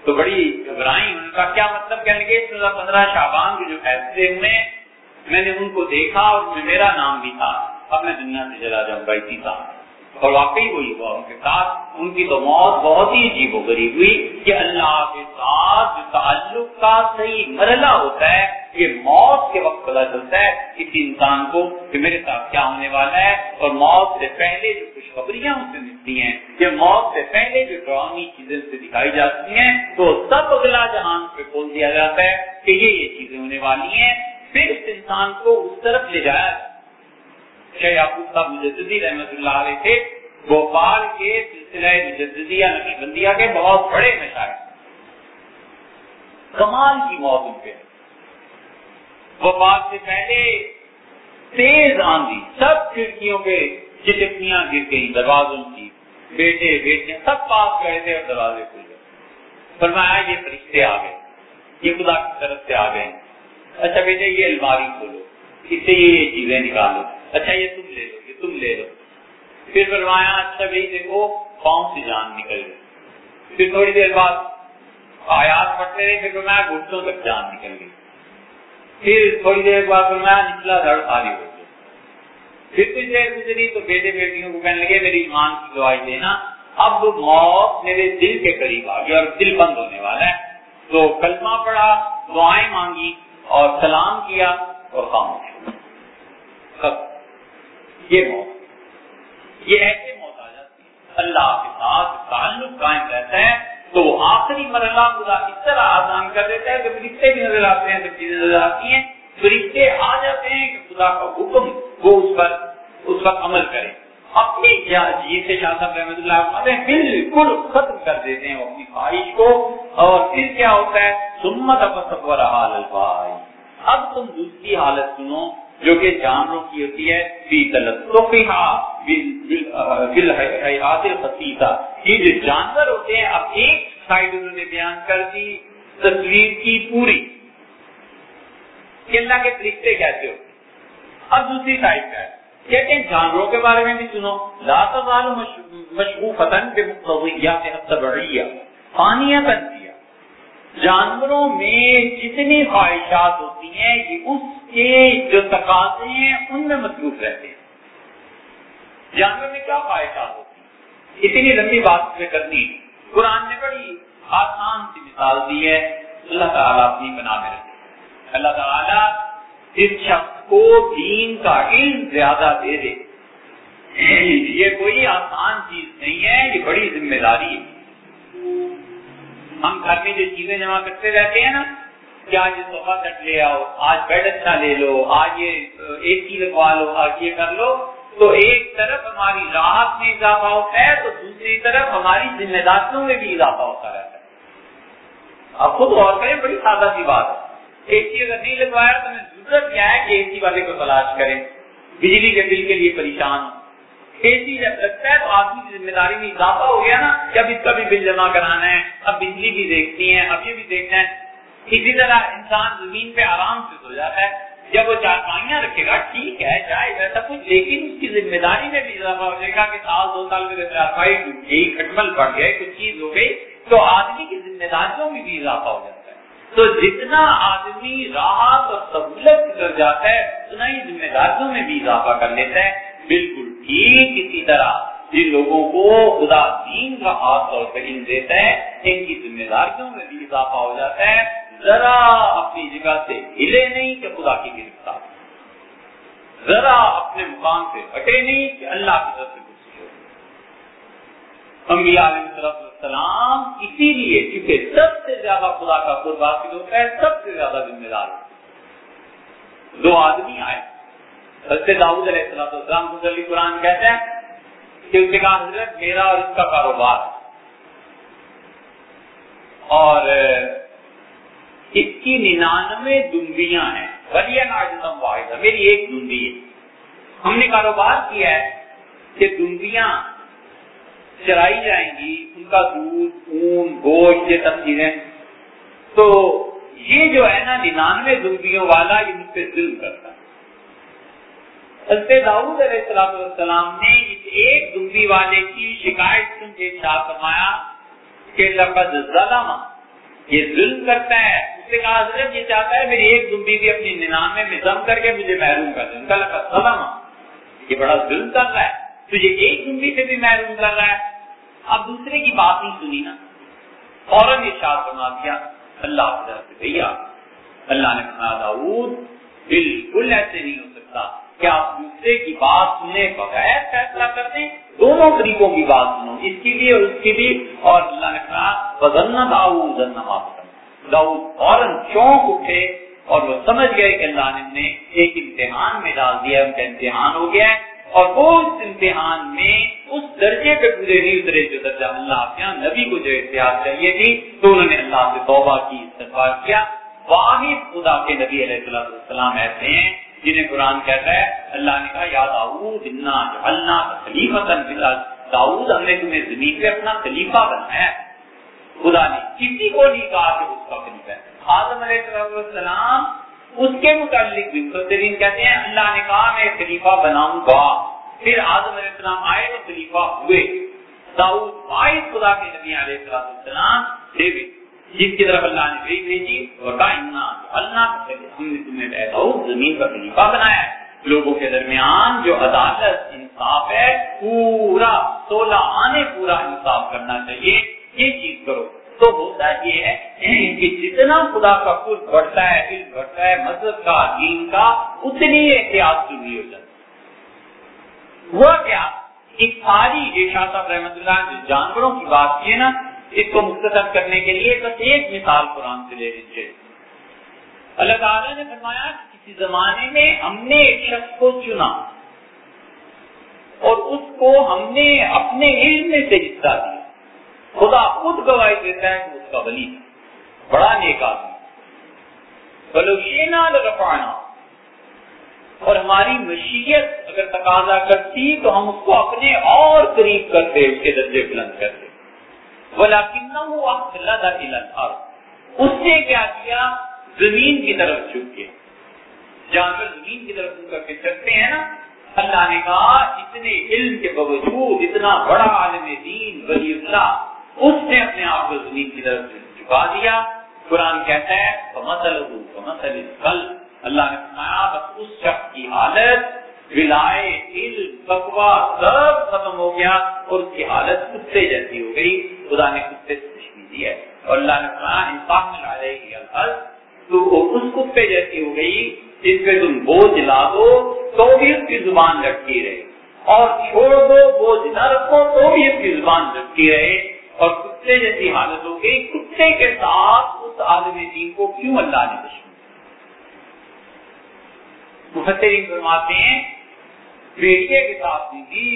تو بڑی گھبرائی ان کا کیا مطلب کہنے لگے پندرہ شابان کے جو فیصلے ہوئے میں نے ان کو دیکھا اور میرا نام بھی تھا۔ اب میں دنیا سے چلا جاؤں گا، اسی تھا اور واقعی وہی ہوا۔ ان کے ساتھ ان کی تو موت بہت ہی عجیب و غریب ہوئی کہ اللہ کے ساتھ جو تعلق کا صحیح مرحلہ ہوتا ہے یہ موت کے وقت پتا چلتا ہے کسی انسان کو کہ میرے ساتھ کیا ہونے والا ہے اور موت سے پہلے جو خوشخبریاں ان سے ملتی ہیں یا موت سے پہلے جو ڈرانی چیزیں سے دکھائی جاتی ہیں، تو سب اگلا جہان پہ کھول دیا جاتا ہے کہ یہ یہ چیزیں ہونے والی ہیں۔ پھر اس انسان کو اس طرف لے جایا شیخ یعقوب صاحب مجددی رحمت اللہ علیہ تھے۔ بھوپال کے سلسلہ مجددیہ نقی بندیہ کے بہت بڑے مشاہد۔ کمال کی موت ان پہ۔ وفات سے پہلے تیز آندھی، سب کھڑکیوں پہ چٹکیاں گر گئی دروازوں کی، بیٹے بیٹے سب پاس گئے تھے اور دروازے کھل گئے۔ فرمایا، یہ فرشتے آ گئے، یہ خدا کی طرف سے آ گئے۔ اچھا بیٹے، یہ الماری کھولو، اس سے یہ چیزیں نکالو۔ اچھا یہ تم لے لو، یہ تم لے لو۔ پھر فرمایا اچھا بھائی، دیکھو، پاؤں سے جان نکل گئی۔ پھر تھوڑی دیر بعد آیات پڑھتے رہے، پھر فرمایا، گھٹنوں تک جان نکل گئی۔ پھر تھوڑی دیر بعد فرمایا نچلا دھڑ خالی ہو گیا۔ پھر کچھ دیر گزری تو بیٹے بیٹیوں کو کہنے لگے، میری ایمان کی دعائی دینا۔ اب موت میرے دل کے قریب آ گیا اور دل بند ہونے والا ہے۔ تو کلمہ پڑھا، دعائیں مانگی اور سلام کیا اور خاموش یہ موت۔ یہ ایسے موت آ جاتی ہے۔ اللہ کے ساتھ تعلق قائم رہتا ہے۔ تو آخری مرحلہ خدا اس طرح آسان کر دیتا ہے کہ فرشتے بھی نظر آتے ہیں سب چیزیں نظر آتی ہیں، فرشتے آ جاتے ہیں کہ خدا کا حکم وہ اس پر اس پر عمل کرے۔ اپنی جی سے شاہ صاحب رحمۃ اللہ بالکل ختم کر دیتے ہیں اپنی خواہش کو۔ اور پھر کیا ہوتا ہے؟ سمت اپر حال الفاظ اب تم دوسری حالت سنو۔ جو کہ جانوروں کی ہوتی ہے، فی یہ جو جانور ہوتے ہیں، اب ایک سائڈ انہوں نے بیان کر دی، تصویر کی پوری۔ کہ اللہ کے فرشتے کیسے ہوتے اب دوسری سائڈ کا ہے کہتے ہیں، جانوروں کے بارے میں بھی سنو۔ لا تزال مشغوفتن بمقتضیات پانی بن دیا جانوروں میں جتنی خواہشات ہوتی نہیں ہے یہ اس کے جو تقاضے ہیں، ان میں مصروف رہتے ہیں۔ جانور میں کیا خواہشات ہوتی اتنی لمبی بات سے کرنی۔ قرآن نے بڑی آسان سی مثال دی ہے۔ اللہ تعالیٰ اپنی بنا میں رکھے۔ اللہ تعالیٰ اس شخص کو دین کا علم زیادہ دے دے۔ یہ کوئی آسان چیز نہیں ہے، یہ بڑی ذمہ داری ہے۔ ہم گھر میں جو چیزیں جمع کرتے رہتے ہیں نا کہ آج یہ صوفہ سیٹ لے آؤ، آج بیڈ اچھا لے لو، آج یہ اے سی لگوا لو، آج یہ کر لو۔ تو ایک طرف ہماری راحت میں اضافہ ہوتا ہے، تو دوسری طرف ہماری ذمہ داریوں میں بھی اضافہ ہوتا رہتا ہے۔ آپ خود غور کریں، بڑی سادہ سی بات ہے۔ اے سی اگر نہیں لگوایا تو ہمیں ضرورت کیا ہے کہ اے سی والے کو تلاش کریں۔ بجلی کے بل کے لیے پریشان۔ اے سی جب لگتا ہے تو آدمی کی ذمہ داری میں اضافہ ہو گیا نا کہ اب اس کا بھی بل جمع کرانا ہے، اب بجلی بھی دیکھنی ہے، اب یہ بھی دیکھنا ہے۔ اسی طرح انسان زمین پہ آرام سے سو جاتا ہے، جب وہ چارپائیاں رکھے گا، ٹھیک ہے چاہے ویسا کچھ، لیکن اس کی ذمہ داری میں بھی اضافہ ہو جائے گا کہ سال دو سال میں چارپائی ٹوٹ گئی کھٹمل پڑ گئے کچھ چیز ہو گئی، تو آدمی کی ذمہ داریوں میں بھی اضافہ ہو جاتا ہے۔ تو جتنا آدمی راحت اور سہولت کر جاتا ہے، اتنا ہی ذمہ داریوں میں بھی اضافہ کر لیتا ہے۔ بالکل ٹھیک اسی طرح جن لوگوں کو خدا دین کا خاص طور پر علم دیتا ہے، ان کی ذمہ داریوں میں بھی اضافہ ہو جاتا ہے۔ ذرا اپنی جگہ سے ہلے نہیں کہ خدا کی گرفتار ذرا اپنے مقام سے ہٹے نہیں کہ اللہ کی طرف سے کچھ ہو۔ انبیاء علیہ السلام اسی لیے کیونکہ سب سے زیادہ خدا کا قرب حاصل ہوتا ہے، سب سے زیادہ ذمہ دار۔ دو آدمی آئے۔ حضرت داؤد علیہ السلام مصلی قرآن کہتے ہیں کہ اس نے کہا حضرت میرا اور اس کا کاروبار۔ اور اس کی ننانوے دنبیاں ہیں۔ ولی ناجم واحد میری ایک دنبی ہے۔ ہم نے کاروبار کیا ہے کہ دنبیاں چرائی جائیں گی، ان کا دودھ اون گوشت یہ سب چیزیں۔ تو یہ جو ہے نا ننانوے دنبیوں والا، یہ مجھ پہ ظلم کرتا ہے۔ حضرت داؤد علیہ السلام والسلام نے اس ایک دنبی والے کی شکایت سن کے شاہ فرمایا کہ لقد ظلم۔ یہ ظلم کرتا ہے۔ اس نے کہا، حضرت یہ چاہتا ہے میری ایک دنبی بھی اپنی ننانوے میں ضم کر کے مجھے محروم کر دے ان کا لقد ظلم یہ بڑا ظلم کر رہا ہے۔ تجھے ایک دنبی سے بھی محروم کر رہا ہے۔ اب دوسرے کی بات نہیں سنی نا۔ فوراً یہ شاہ فرما دیا، اللہ کی طرف سے بھیا، اللہ نے کہا داؤد، بالکل ایسے نہیں ہو سکتا کہ آپ دوسرے کی بات سننے بغیر فیصلہ کر دیں۔ دونوں طریقوں کی بات سنو، اس کی بھی اور اس کی بھی اور اللہ نے کہا بدن داؤد داؤد فوراً چونک اٹھے اور وہ سمجھ گئے کہ اللہ نے ایک امتحان میں ڈال دیا ان کا امتحان ہو گیا ہے۔ اور وہ اس امتحان میں اس درجے پہ پورے نہیں، اترے جو درجہ اللہ کے ہاں، نبی کو جو احتیاط چاہیے تھی، تو انہوں نے اللہ سے توبہ کی استفار کیا۔ واحد خدا کے نبی علیہ السلام ایسے ہیں جنہیں قرآن کہتا ہے، اللہ نے کہا، یا داؤد اللہ خلیفہ داؤد. ہم نے تمہیں زمین پہ اپنا خلیفہ بنایا ہے۔ خدا نے کسی کو نہیں کہا کہ اس کا خلیفہ ہے۔ آدم علیہ السلام اس کے متعلق بھی مفسرین کہتے ہیں، اللہ نے کہا، میں خلیفہ بناؤں گا۔ پھر آدم علیہ السلام آئے تو خلیفہ ہوئے۔ داؤد واحد خدا کے نبی علیہ السلام، ڈیوڈ، جس کی طرف اللہ نے بھیج بھیجی اور کہا اللہ ہم نے تمہیں بہت زمین کا خلیفہ بنایا ہے۔ لوگوں کے درمیان جو عدالت، انصاف ہے، پورا سولہ آنے پورا انصاف کرنا چاہیے۔ یہ چیز کرو۔ تو ہوتا یہ ہے کہ جتنا خدا کا خود بڑھتا ہے علم بڑھتا ہے، مذہب کا، دین کا، اتنی احتیاط ضروری ہو جاتی ہوا کیا ایک ساری شاہ صاحب رحمت اللہ جو جانوروں کی بات کی ہے نا، اس کو مختصر کرنے کے لیے بس ایک مثال قرآن سے لے لیجیے اللہ تعالیٰ نے فرمایا کہ کسی زمانے میں ہم نے ایک شخص کو چنا اور اس کو ہم نے اپنے علم میں سے حصہ دیا۔ خدا خود گواہی دیتا ہے کہ اس کا ولی بڑا نیک آدمی۔ بلوشینا لگانا اور ہماری مشیت اگر تقاضا کرتی تو ہم اس کو اپنے اور قریب کرتے، اس کے درجے بلند کرتے۔ اس نے کیا کیا؟ زمین کی طرف جھک گیا جانور زمین کی طرف کر کے چلتے ہیں نا۔ اللہ نے کہا، اتنے علم کے باوجود اتنا بڑا عالم دین ولی اللہ۔ اس نے اپنے آپ کو زمین کی طرف جھکا دیا۔ قرآن کہتا ہے مسل کل اللہ نے فرمایا، بس اس شخص کی حالت ولائے علم بکوا سب ختم ہو گیا اور اس کی حالت کتے جیسی ہو گئی۔ خدا نے کتے سے تشمی دی ہے۔ اور اللہ نے فرمایا، انسان میں لا جائے گی تو اس کتے جیسی ہو گئی جس پہ تم بوجھ لا دو، تو بھی اس کی زبان لٹکی رہے۔ اور چھوڑ دو، بوجھ نہ رکھو، تو بھی اس کی زبان لٹکی رہے۔ اور کتے جیسی حالت ہو گئی، کتے کے ساتھ اس عالم دین کو کیوں اللہ نے دشمن مفترین فرماتے ہیں بیٹے کے ساتھ دی تھی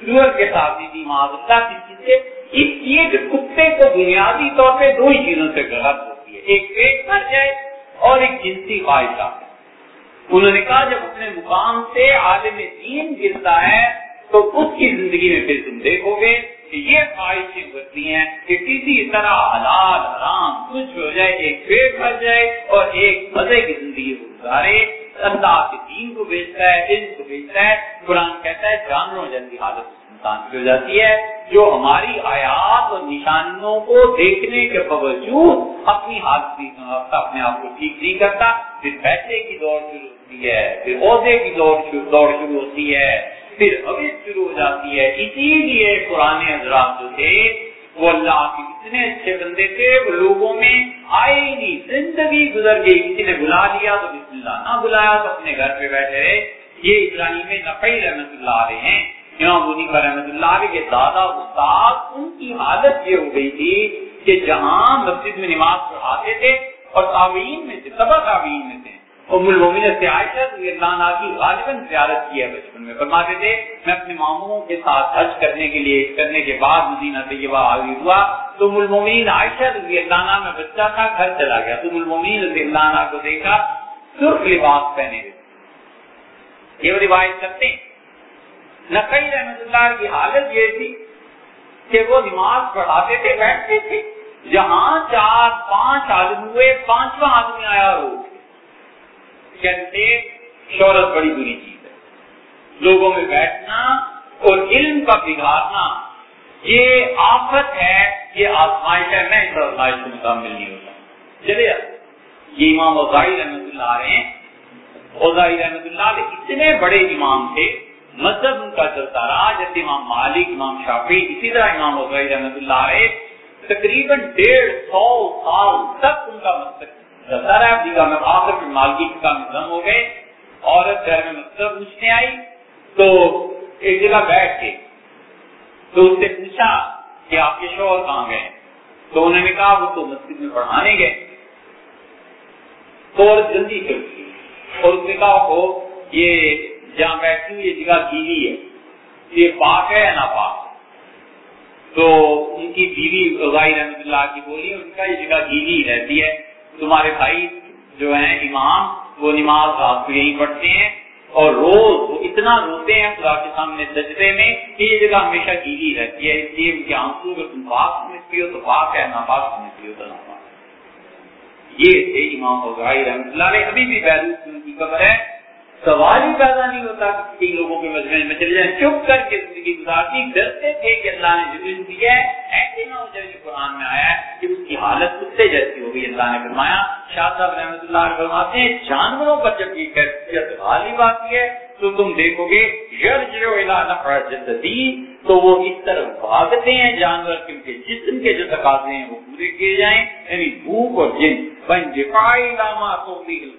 سور کے ساتھ دی تھی معذرتا کسی سے اس لیے کہ کتے کو بنیادی طور پہ دو ہی چیزوں سے غلط ہوتی ہے، ایک پیٹ بھر جائے اور ایک جنسی خواہشات انہوں نے کہا، جب اپنے مقام سے عالم دین گرتا ہے، تو اس کی زندگی میں پھر تم دیکھو گے یہ خواہشیں بڑھتی ہیں کہ کسی طرح حلال، حرام، کچھ ہو جائے، ایک پیٹ بھر جائے اور ایک مزے کی زندگی گزارے۔ اللہ کے دین کو بیچتا ہے، علم کو بیچتا ہے۔ قرآن کہتا ہے، جانوروں جیسی حالت کی ہو جاتی ہے۔ جو ہماری آیات اور نشانیوں کو دیکھنے کے باوجود اپنی حالت اپنے آپ کو ٹھیک نہیں کرتا، پھر پیسے کی دوڑ شروع ہوتی ہے، پھر عہدے کی دوڑ شروع ہوتی ہے۔ پھر حوث شروع ہو جاتی ہے۔ اسی لیے پرانے حضرات جو تھے، وہ اللہ کے اتنے اچھے بندے تھے، وہ لوگوں میں آئے نہیں۔ زندگی گزر گئی، کسی نے بلا لیا تو بسم اللہ نہ بلایا تو اپنے گھر پہ بیٹھے رہے۔ یہ اسلامی میں نقی رحمت اللہ علیہ ہیں۔ امام بنی پر رحمت اللہ علیہ کے دادا استاد، ان کی حالت یہ ہو گئی تھی کہ جہاں مسجد میں نماز پڑھاتے تھے اور تعوین میں تھے تبا تعوین میں تھے ام المومن سے عائشہ رضی اللہ عنہ کی غالباً زیارت کی ہے بچپن میں۔ فرماتے تھے میں اپنے ماموں کے ساتھ حج کرنے کے لیے، کرنے کے بعد مدینہ طیبہ حاضر ہوا۔ تو ام المومن عائشہ رضی اللہ عنہ، میں بچہ تھا، گھر چلا گیا۔ تو ام المومن رضی اللہ عنہ کو دیکھا، سرخ لباس پہنے ہوئے۔ یہ روایت کرتے ہیں۔ نقی رحمت اللہ کی حالت یہ تھی کہ وہ نماز پڑھاتے تھے، بیٹھتے تھے۔ جہاں چار پانچ آدمی ہوئے، پانچواں آدمی آیا روز کہتے شہرت بڑی بری چیز ہے۔ لوگوں میں بیٹھنا اور علم کا بگاڑنا یہ آفت ہے، یہ آزمائش ہے۔ میں اس آزمائش کو مکمل نہیں ہوتا۔ چلے یہ امام اوزائی رحمت اللہ آ رہے ہیں۔ اوزائی رحمت اللہ علیہ اتنے بڑے امام تھے، مذہب ان کا چلتا رہا، جیسے امام مالک، امام شافی اسی طرح امام اوزائی رحمت اللہ علیہ تقریباً ڈیڑھ سو سال تک ان کا مذہب چلتا رہا آخر میں مالکی کا نظم ہو گئے عورت گھر میں مطلب پوچھنے آئی تو ایک جگہ بیٹھ کے تو اس سے پوچھا کہ آپ کے شوہر کہاں گئے تو انہوں نے کہا وہ تو مسجد میں پڑھانے گئے تو عورت جلدی سے اٹھی اور اس نے کہا ہو یہ جہاں بیٹھی ہوئی یہ جگہ گیلی ہے، یہ پاک ہے یا نہ پاک؟ تو ان کی بیوی رحمت اللہ کی بولی ان کا یہ جگہ گیلی رہتی ہے۔ تمہارے بھائی جو ہیں امام، وہ نماز رات کو یہی پڑھتے ہیں اور روز وہ اتنا روتے ہیں خدا کے سامنے سجدے میں کہ یہ جگہ ہمیشہ گیلی رہتی ہے۔ اس لیے ان کے آنسو اگر تم پاک سمجھتی ہو تو پاک ہے نہ پاک سمجھتی ہو تو نہ پاک یہ تھے امام ہوگائی رحمۃ اللہ علیہ۔ ابھی بھی بیروت کی قبر ہے۔ سوال ہی پیدا نہیں ہوتا کہ لوگوں کے مجمے میں چلے جائیں۔ چپ کر کے زندگی گزارتی، ڈرتے تھے کہ اللہ نے جو علم دیا ہے، ایسے نہ ہو جائے جو قرآن میں آیا ہے کہ اس کی حالت کتے جیسی ہو گئی اللہ نے فرمایا، شاہ صاحب رحمۃ اللہ علیہ فرماتے ہیں، جانوروں پر جب یہ کیفیت غالب آتی ہے، تو تم دیکھو گے جدی تو وہ اس طرح بھاگتے ہیں۔ جانور کے ان کے جسم کے جو تقاضے ہیں، وہ پورے کیے جائیں۔ یعنی بھوک اور جن۔ بن جفائی لاما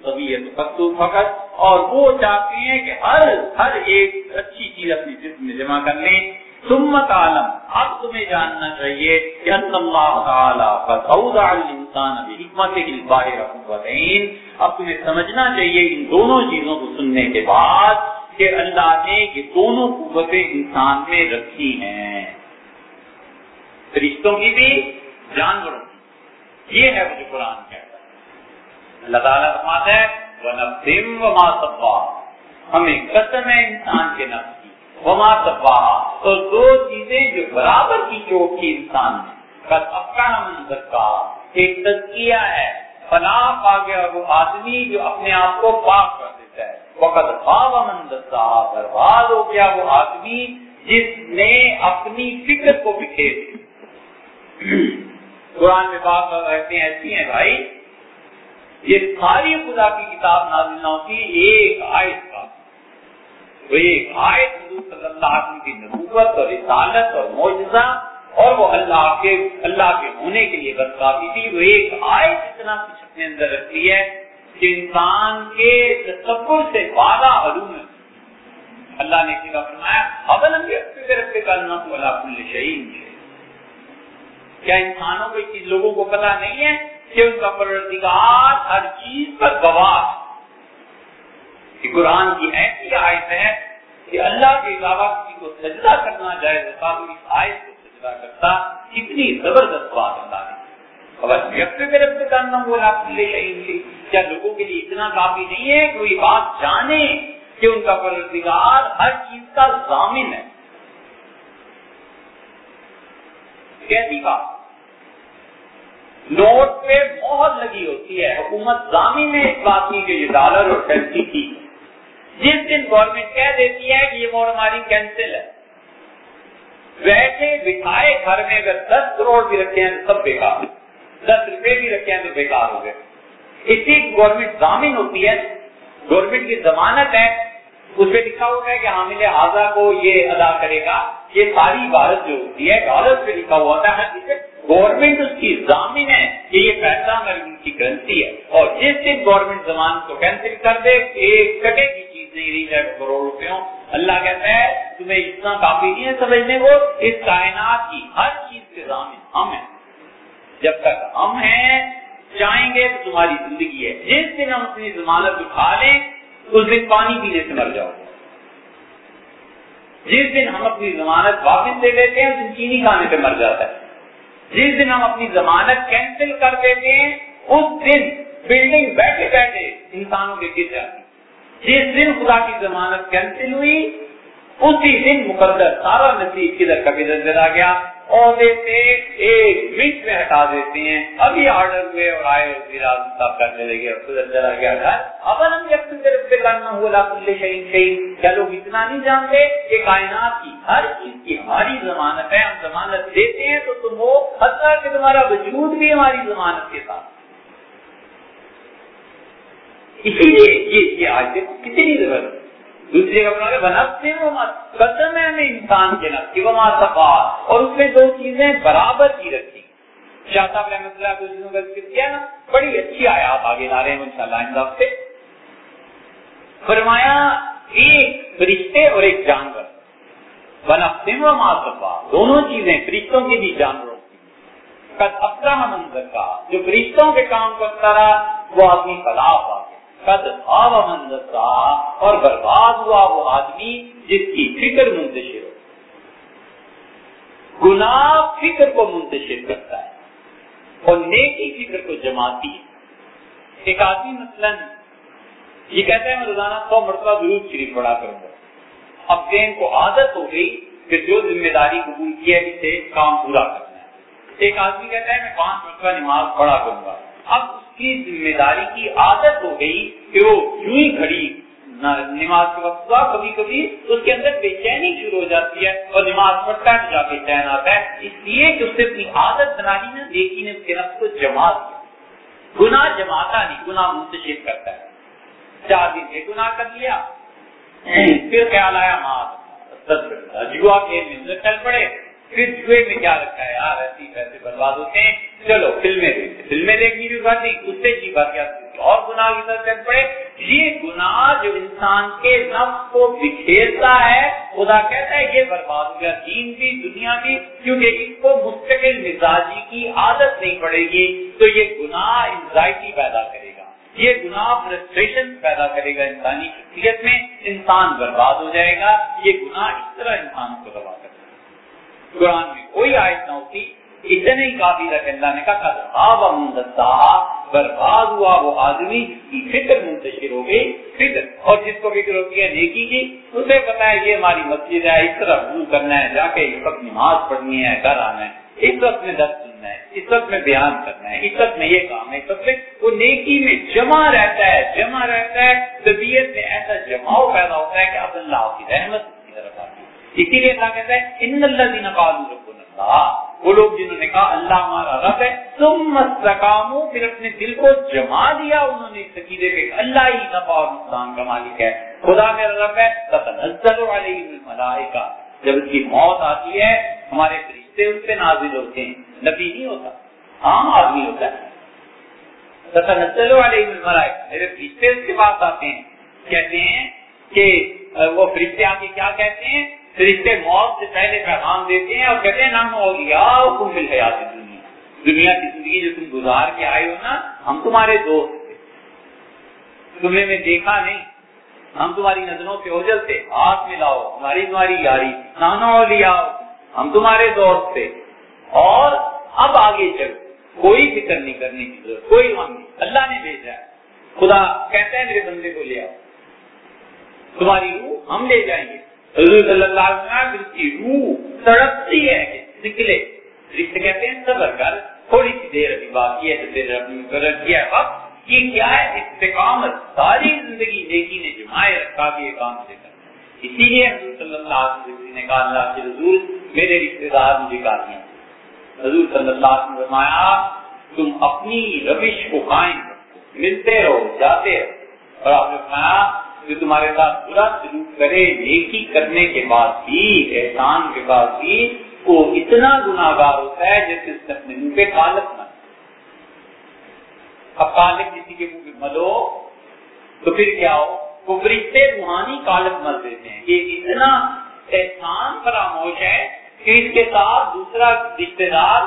طبیعت فقط، اور وہ چاہتے ہیں کہ ہر ہر ایک اچھی چیز اپنی جسم میں جمع کر لیں۔ سمت عالم اب تمہیں جاننا چاہیے کہ اللہ تعالیٰ الانسان بحکمت الباہر حکومتین اب تمہیں سمجھنا چاہیے ان دونوں چیزوں کو سننے کے بعد کہ اللہ نے یہ دونوں قوتیں انسان میں رکھی ہیں۔ رشتوں کی بھی، جانوروں کی۔ یہ ہے مجھے قرآن کہتا اللہ تعالیٰ فرماتا ہے وَنَفْسِمْ وَمَا صَبَّا ہمیں قسم ہے انسان کے نفس کی۔ وما صبا تو دو چیزیں جو برابر کی چوٹ کی انسان نے منظر کا ایک تزکیہ ہے۔ فلاں پا گیا وہ آدمی جو اپنے آپ کو پاک کر دیتا ہے۔ وقت خواب منظر برباد ہو گیا وہ آدمی جس نے اپنی فکر کو بکھیر دی قرآن میں بات کہتے ہیں، ایسی ہیں بھائی یہ ساری خدا کی کتاب نازل نہ ہوتی، ایک آیت کا۔ وہ ایک آیت حضور صلی اللہ علیہ وسلم کی نبوت اور رسالت اور معجزہ اور وہ اللہ کے اللہ کے ہونے کے لیے بس کافی تھی۔ وہ ایک آیت اتنا کچھ اپنے اندر رکھتی ہے کہ انسان کے تصور سے بالا علوم اللہ نے کہا، فرمایا ابل رکھتے کرنا تو اللہ کل شہید کیا انسانوں کو چیز لوگوں کو پتا نہیں ہے؟ کہ ان کا پروردگار ہر چیز پر گواہ کہ قرآن کی ایسی آیت ہے کہ اللہ کے علاوہ کسی کو سجدہ کرنا جائز ہوتا، تو اس آیت کو سجدہ کرتا کتنی زبردست بات اللہ نے۔ کرنا بولا کیا لوگوں کے لیے اتنا کافی نہیں ہے کہ وہ بات جانے کہ ان کا پروردگار ہر چیز کا ضامن ہے؟ کیسی بات۔ نوٹ پہ بہت لگی ہوتی ہے۔ حکومت ضامن ہے اس بات کی کہ یہ ڈالر اور کرنسی کی جس دن گورنمنٹ کہہ دیتی ہے کہ یہ موڑ ہماری کینسل ہے۔ ویسے بٹھائے گھر میں اگر دس کروڑ بھی رکھے ہیں سب بیکار۔ دس روپے بھی رکھے ہیں تو بیکار ہو گئے۔ اسی گورنمنٹ ضامن ہوتی ہے۔ گورنمنٹ کی ضمانت ہے۔ اس پہ لکھا ہوتا ہے کہ حامل اعضا کو یہ ادا کرے گا۔ یہ ساری عبارت جو ہوتی ہے ڈالر پہ لکھا ہوا ہوتا ہے۔ گورنمنٹ اس کی ضامن ہے کہ یہ پیسہ ان کی کرنسی ہے۔ اور جس دن گورنمنٹ زمان کو کینسل کر دے، ایک کٹے کی چیز نہیں رہی جائے کروڑ روپے اللہ کہتا ہے، تمہیں اتنا کافی نہیں ہے، سمجھنے کو۔ اس کائنات کی ہر چیز کے ضامن ہم ہیں۔ جب تک ہم ہیں، چاہیں گے تو تمہاری زندگی ہے۔ جس دن ہم اپنی ضمانت اٹھا لیں، اس دن پانی پینے سے مر جاؤ۔ گے جس دن ہم اپنی ضمانت واپس دے دیتے ہیں، اس دن چینی کھانے سے مر جاتا ہے۔ جس دن ہم اپنی ضمانت کینسل کر دیتے ہیں، اس دن بلڈنگ بیٹھے بیٹھے انسانوں کے گر جاتی۔ جس دن خدا کی ضمانت کینسل ہوئی، اسی دن مقدر سارا نصیب کدھر کا کدھر چلا گیا؟ اور دیتے ایک منٹ میں ہٹا دیتے ہیں۔ ابھی آرڈر ہوئے اور آئے صاحب کرنے لگے اور کدھر چلا گیا گھر اب ہم جب طرف سے کرنا ہوا لاکل شہید شہید کیا لوگ اتنا نہیں جانتے کہ کائنات کی ہر چیز کی ہماری ضمانت ہے؟ ہم ضمانت دیتے ہیں تو تم وہ حتیٰ کہ تمہارا وجود بھی ہماری ضمانت کے ساتھ۔ اسی لیے یہ آج کتنی ضرورت ہے دوسرے دوسری جگہ بنفتے قدم ہے ہمیں انسان کے نفس کی وما صفا اور اس میں دو چیزیں برابر کی رکھی۔ شاہ صاحب رحمۃ اللہ دو چیزوں کا ذکر کیا نا، بڑی اچھی آیات آگے لا رہے ہیں ان شاء اللہ سے۔ فرمایا، ایک فرشتے اور ایک جانور۔ بنفتے وما صفا دونوں چیزیں فرشتوں کی بھی جانوروں کی۔ قد اپنا منظر کا جو فرشتوں کے کام کرتا رہا، وہ آدمی فلاح آ قد خواب منظر اور برباد ہوا وہ آدمی جس کی فکر منتشر ہو۔ گناہ فکر کو منتشر کرتا ہے اور نیکی فکر کو جماتی ہے۔ ایک آدمی مثلا یہ کہتا ہے، میں روزانہ سو مرتبہ ضرور شریف پڑا کروں گا۔ اب دین کو عادت ہو گئی کہ جو ذمہ داری قبول کی ہے، اسے کام پورا کرنا ہے۔ ایک آدمی کہتا ہے، میں پانچ مرتبہ نماز پڑھا کروں گا۔ اب کی ذمہ داری کی عادت ہو گئی کہ وہ یوں ہی کھڑی نماز کے وقت کبھی کبھی اس کے اندر بے چینی شروع ہو جاتی ہے اور نماز پڑھتا ہے جا کے چین آتا ہے اس لیے کہ اس نے اپنی عادت بنا لی نا دیکھی نے اس کے نفس کو جما دیا گنا جماتا نہیں گنا منتشر کرتا ہے۔ چار دن سے گنا کر لیا۔ پھر خیال آیا، ماں جوا چل پڑے۔ پھر جوئے میں کیا رکھا ہے؟ یار ایسی پیسے برباد ہوتے ہیں۔ چلو، فلمیں دیکھتے فلمیں دیکھنی بھی بات نہیں، اس سے کی بات کیا؟ اور گناہ کی طرف چل پڑے۔ یہ گناہ جو انسان کے نفس کو بکھیرتا ہے، خدا کہتا ہے یہ برباد ہو گیا۔ دین بھی، دنیا بھی، کیونکہ اس کو مستقل مزاجی کی عادت نہیں پڑے گی، تو یہ گناہ انزائٹی پیدا کرے گا۔ یہ گناہ فرسٹریشن پیدا کرے گا انسانی شخصیت میں۔ انسان برباد ہو جائے گا۔ یہ گناہ اس طرح انسان کو دبا کرے گا قرآن میں کوئی آیت نہ ہوتی، اتنے کافی تھا کہ اللہ نے کہا برباد ہوا وہ آدمی کی فکر منتشر ہو گئی فکر اور جس کو فکر ہوتی ہے، نیکی کی، اسے پتا ہے یہ ہماری مسجد ہے، اس طرح وضو کرنا ہے، جا کے اس وقت نماز پڑھنی ہے، گھر آنا ہے۔ اس وقت میں دس سننا ہے، اس وقت میں بیان کرنا ہے، اس وقت میں یہ کام ہے، اس وقت میں وہ نیکی میں جمع رہتا ہے، جمع رہتا ہے۔ طبیعت میں ایسا جماؤ پیدا ہوتا ہے کہ اب اللہ کی رحمت کی طرف آتی ہے۔ اسی لیے اللہ کہتا ہے، ان اللہ دین رب اللہ. وہ لوگ جنہوں نے کہا، اللہ ہمارا رب ہے. تم مستقام پھر اپنے دل کو جما دیا انہوں نے اس عقیدے پہ اللہ ہی نفع اور نقصان کا مالک ہے۔ خدا میرا رب ہے، تتنزل علیہ الملائکہ۔ جب اس کی موت آتی ہے، ہمارے فرشتے اس پہ نازل ہوتے ہیں۔ نبی نہیں ہوتا، عام آدمی ہوتا ہے۔ تتنزل علیہ الملائکہ، میرے فرشتے اس کے پاس آتے ہیں۔ کہتے ہیں کہ وہ فرشتے آ کے کیا کہتے ہیں؟ فرشتے موت سے پہلے پیغام دیتے ہیں اور کہتے ہیں نام اولیاء فی الحیات دنیا دنیا کی زندگی جو تم گزار کے آئے ہو نا، ہم تمہارے دوست تھے۔ تمہیں میں دیکھا نہیں۔ ہم تمہاری نظروں سے اوجل تھے۔ ہاتھ ملاؤ ہماری تمہاری یاری۔ نانا اولیاء ہم تمہارے دوست تھے۔ اور اب آگے چل۔ کوئی فکر نہیں کرنے کی ضرورت، کوئی غم نہیں۔ اللہ نے بھیجا ہے۔ خدا کہتا ہے، میرے بندے کو لے آؤ۔ تمہاری روح ہم لے جائیں گے۔ حضور صلی اللہ علیہ وسلم کی روح تڑپتی ہے کہ نکلے۔ رشتے کہتے ہیں، صبر کر، تھوڑی سی دیر ابھی باقی ہے تو تیرے رب نے مقرر کیا ہے۔ وقت یہ کیا ہے؟ استقامت۔ ساری زندگی نیکی نے جمائے رکھا بھی یہ کام سے کر۔ اسی لیے حضور صلی اللہ علیہ وسلم نے کہا، اللہ کے حضور، میرے رشتے دار مجھے کہا حضور صلی اللہ علیہ وسلم فرمایا، تم اپنی روش کو قائم ملتے رہو، جاتے رہو۔ اور آپ نے فرمایا جو تمہارے ساتھ برا سلوک کرے، نیکی کرنے کے بعد بھی، احسان کے بعد بھی، وہ اتنا گناگار ہوتا ہے جیسے اس نے اپنے منہ پہ کالک مل اب کالک کسی کے منہ پہ ملو تو پھر کیا ہو؟ وہ فرشتے روحانی کالک مل دیتے ہیں۔ یہ اتنا احسان فراموش ہے کہ اس کے ساتھ دوسرا رشتے دار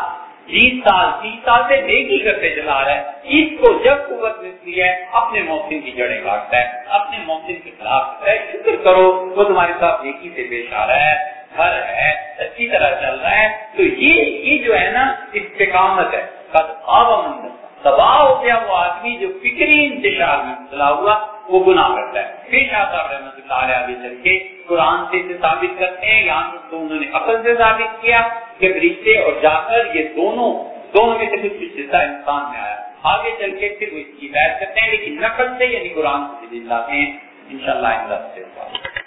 بیس سال تیس سال سے نیکی کرتے چلا رہا ہے۔ اس کو جب قوت ملتی ہے، اپنے محسن کی جڑیں کاٹتا ہے، اپنے محسن کے خلاف کرتا ہے۔ شکر کرو، وہ تمہارے ساتھ نیکی سے پیش آ رہا ہے، گھر ہے، اچھی طرح چل رہا ہے۔ تو یہ یہ جو ہے نا استقامت ہے۔ قد آب مندر تباہ ہو گیا وہ آدمی جو فکری انتشار میں مبتلا ہوا، وہ گناہ کرتا ہے۔ پیش آتا رحمت اللہ علیہ آگے چل کے قرآن سے ثابت کرتے ہیں، یہاں تو انہوں نے عقل سے ثابت کیا کہ فرشتے اور جا کر یہ دونوں دونوں میں سے کچھ کچھ حصہ انسان میں آیا۔ آگے چل کے پھر وہ اس کی بحث کرتے ہیں، لیکن نقل سے یعنی قرآن سے دل لاتے ہیں۔ ان شاء اللہ